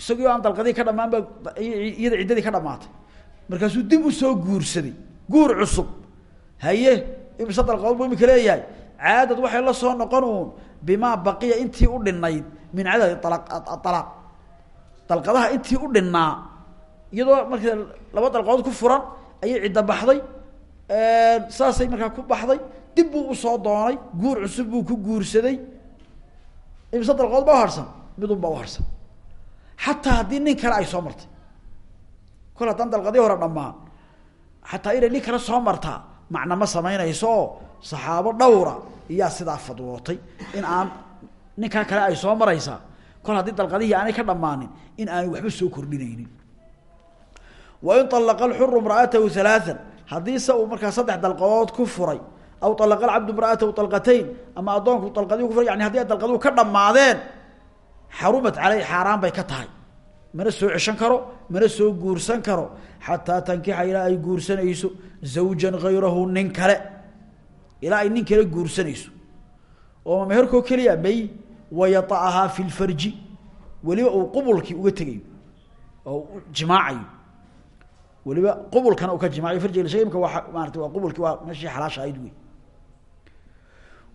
isagii aan dalqadii ka dhamaan ba iyada ciddadii ka dhamaatay markaasuu dib u soo guursaday. Guur cusub. Haye imise dalqadood bu imika leeyahay. Caadad waxay la soo noqon uun bimaa baqiya intii u dhinayd min cadadi alaaq dalqadaha intii u dhinaa iyadoo marka laba dalqadood ku furan ayay cidda baxday. Saasay markaa ku baxday. Dib buu u soo doonay. Guur cusub buu ku guursaday. Imise dalqadood baa uharsan midun baa uharsan xataa haddii nin kale ay soo martay. Kol haddaan dalqadii hore dhammaan. Xataa inay nin kale soo martaa macna ma samaynayso oo saxaabo dhowra iyaa sidaa fadwootay. In aan ninkaa kale ay soo maraysaa kol haddii dalqadihii aanay ka dhammaanin in aanay waxba soo kordhinaynin. Wain alaqa alxuru imra'atahu halaaan haddii se uu markaa saddex dalqadood ku furay aw alaqa alcabdu imra'atahu alqatayn ama addoonku dalqadii ku furay yani haddii dalqaduhu ka dhammaadeen xarumat caleyh xaaraan bay ka tahay mana soo ceshan karo mana soo guursan karo xataa tankixa ilaa ay guursanayso zawjan hayrahu nin kale ilaa ay nin kale guursanayso oo meherkoo keliya may wayata'ahaa fi lfarji weliba uu qubulkii uga tegayo oo jimaacayo weliba qubulkana uu ka la shegay imka waa maarata waa qubulkii waa meeshii xalaasha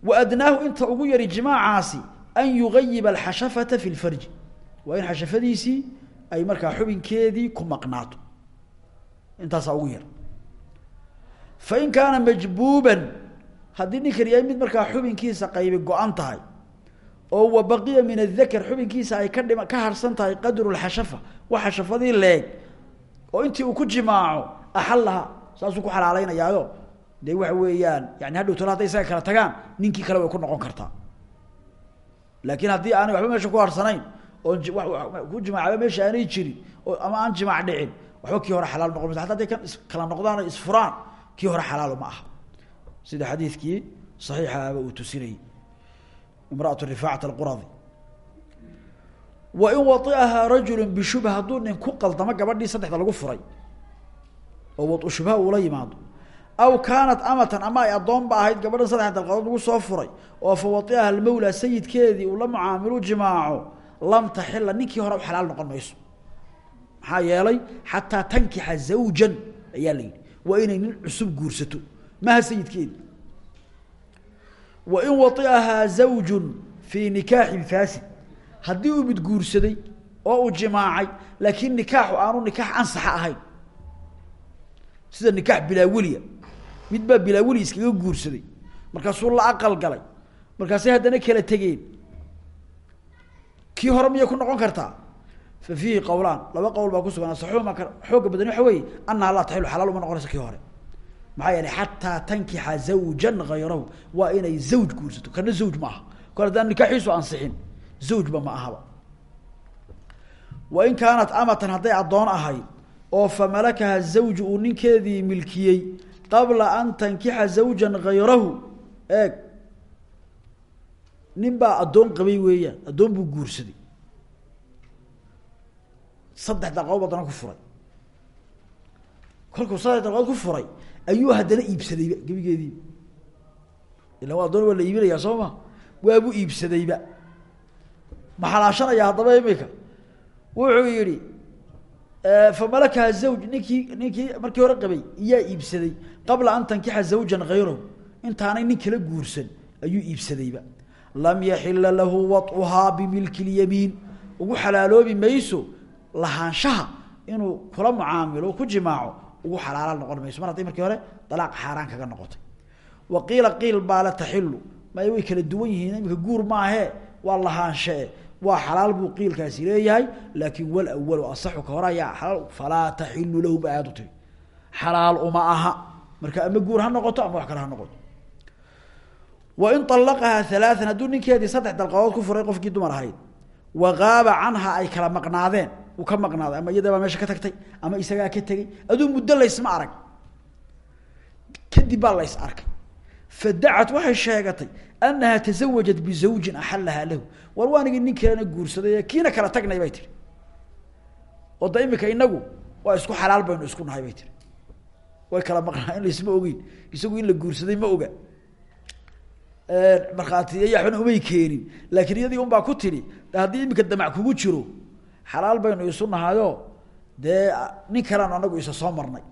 wa adnaahu inta ugu yari jimaacaasi an yugayiba alxashafata fi lfarji waa in xashafadiisii ay markaa xubinkeedii ku maqnaato intaasaa ugu yar fain kaana majbuuban haddii ninkan mid markaa xubinkiisa qaybi go-an tahay oo wa baqiya min adakar xubinkiisa ay ka dhima ka harsan tahay qadru lxashafa wa xashafadii leeg oo intii uu ku jimaaco axalaha saasuu ku xalaaleynayaayo dee waxa weeyaan yani hadhow talo haday isaga kala tagaan ninkii kale way ku noqon kartaa laakiin haddii aanay waxba meesha ku harsanayn oo ku jimaacaba meesha aanay jirin ama aan jimaac dhicin waxba kii hore xalaal noqon mayso hata haday kan kala noqdaan o isfuraan kii hore xalaalo ma aha. Sida xadiidkii saxiixaaba uu tusinayey imraatu rifaacat alquradi wain waiahaa rajulu bishubha hadduu nin ku qaldamo gabadhii saddexda lagu furay oo wau shubha uula yimaado aw kaanat amatan ama ay addoon ba ahayd gabadhan saddex dalqadood lagu soo furay oo fa waiaha almawla sayidkeedii uu la mucaamilu jimaaco lam taxila ninkii hore xalaal noqon mayso. Maxaa yeelay xataa tankixa zawjan ayaa la inay nin cusub guursato. Maha sayidkeedi wain waiahaa zawjun fii nikaaxin faasid. Haddii uu mid guursaday oo uu jimaacay laakiin nikaaxu aanu nikaax ansaxa ahayn. Sida nikaax bilaaweliya mid baa bilaaweli iskaga guursaday. Markaasuu la aqal galay. Markaasay haddana kala tegeen. Kii hore miyay ku noqon kartaa? Fa fiihi qowlaan laba qowl baa kusugan asaxuuma ka xooga badani waxa weeye annaha laa taxilu xalaal uma noqonayso kii hore. Maxaa yeelay xataa tankixa zawjan hayrahu waa inay zawj guursato. Kana zawj ma aha. Kor haddaan nikaaxiisu ansixin zawjba ma ahaba. Wain kaanat amatan hadday addoon ahayd oo fa malakaha zawju uu ninkeedii milkiyey qabla an tankixa zawjan hayrahu eeg. Nin baa addoon qabay weeyaan addoon buu guursaday. Saddex dalqadood ba haddana ku furay. Kolkuu saddex dalqadood ku furay ayuu haddana iibsadayba gebigeediiba ilan waa addoon waa la iibinayaa soo ma? Waabuu iibsadayba. Ma xalaashanaya haddaba imika wuxuu yihi famalakaha zawj ninkii ninkii markii hore qabay iyaa iibsaday. Qabla an tankixa zawjan hayrahu intaanay nin kala guursan ayuu iibsadayba lam yaxila lahu waطuhaa bimilki اlyamiin ugu xalaaloobi mayso lahaanshaha inuu kula mucaamilo ku jimaaco ugu xalaala noqon mayso. Mar hadday markii hore dalaaq xaaraan kaga noqotay. Wa qiila qiil baa la taxilu may way kala duwan yihiin imika guur maahee waa lahaanshae waa xalaal buu qiilkaasi leeyahay laakin walawalu asaxu ka hore ayaa alaal falaa taxilu lahu ba aad u tiri. Xalaal uma aha. Marka ama guur ha noqoto ama wax kale ha noqoto. Wain alaqahaa halaaan hadduu ninkeedii saddex dalqadood ku furay qofkii dumar ahayd wagaaba canha ay kala maqnaadeen uu ka maqnaaday ama iyadabaa meesha ka tagtay ama isagaa ka tegey aduu muddo laysma arag. Kadib baa lays arkay fadacat waxay sheegatay anaha tazawajat bizawjin axalahaa lahu. War waanigii nin kalena guursaday kiina kala tagnay bay tiri. Oo da imika inagu waa isku xalaal baynu isku nahay bay tiri. Way kala maqnaa in laysma ogeyn isagu in la guursaday ma oga. Markhaatiya waxbana umay keenin. Laakiin iyadii un baa ku tidhi haddii imika damac kugu jiro xalaal baynu isu nahayo dee nin kalean anagu isa soo marnay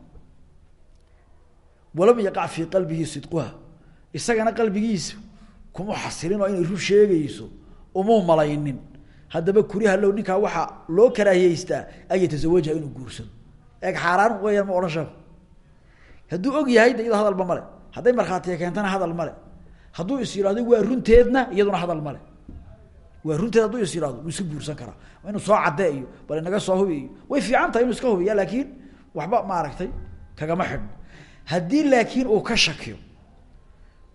isagana qalbigiisa kuma xasilin oo inay rur sheegayso umuu malaynin. Haddaba kuriha low ninkaa waxaa loo karaahiyeystaa an yatazawaja inuu guursado. Eeg xaaraan weyaan ma odhan sheeko hadduu og yahay de iyado hadalba male. Hadday markhaatiya keentana hadal male hadduu is yihahdo waa runteedna iyaduna hadal male waa runteed hadduu is yihahdo wuu iska guursan karaa. Inuu soo cadde bal inaga soo hubi way fiican tahay inuu iska hubiya laakiin waxba maaragtay kagama xidhno. Haddii laakiin uu ka shakiyo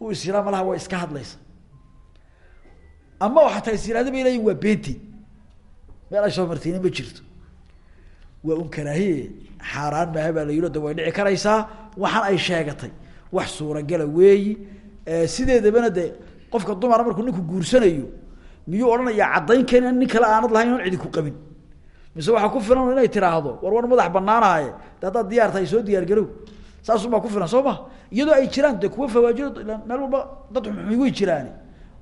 uu is yihaa malaha waa iska hadlaysa. Ama xataa is yihahda bay leeyihiin waa beenti meel martayna ma jirto. Waa un karaahiye xaaraan maaha baa la yidhi de way dhici karaysaa. Waxaan ay sheegatay wax suuragala weeyi. Sideedabana de qofka dumara markuu ninku guursanayo miyuu odhanayaa caddayn nin kale aanad lahayn oon cidi ku qabin. Mise waxaa ku filan inay tiraahdo war war madax banaanaaye de haddaad diyaar tahay soo diyaar saasumaa ku filan soo iyadoo ay jiraan de kuwa fawaajiro meel walba dad xumi way jiraani.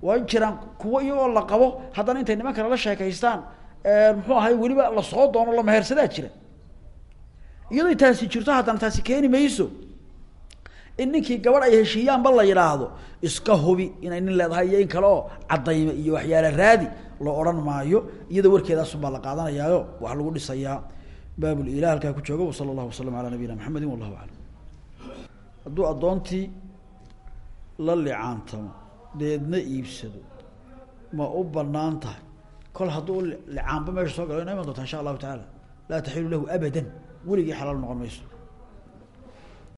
Waa in jiraan kuwo iyagoo la qabo haddana intay niman kale la sheekaystaan muxuu ahay weliba la soo doono la mehersadaa jira. Iyadoo taasi jirto haddana taasi keeni mayso. In ninkii gabadh ay heshiiyaanba la yidhaahdo iska hubi inay nin leedahay iyo in kale oo caddayma iyo waxyaala raadi loo odhan maayo iyada warkeedaasunbaa la qaadanayaayo wax lagu dhisayaa. Baabulilah halkaa ku jooga wasala allahu wasalam calaa nabiyina maxamedi wallahu aclam hadduu addoontii la licaantamo deedna iibsado ma u bannaan tahay. Kol hadduu licaanba meesha soo galo ina iman doonta insha allahu tacaala laa taxilu lahu abadan weligii xalaal noqon mayso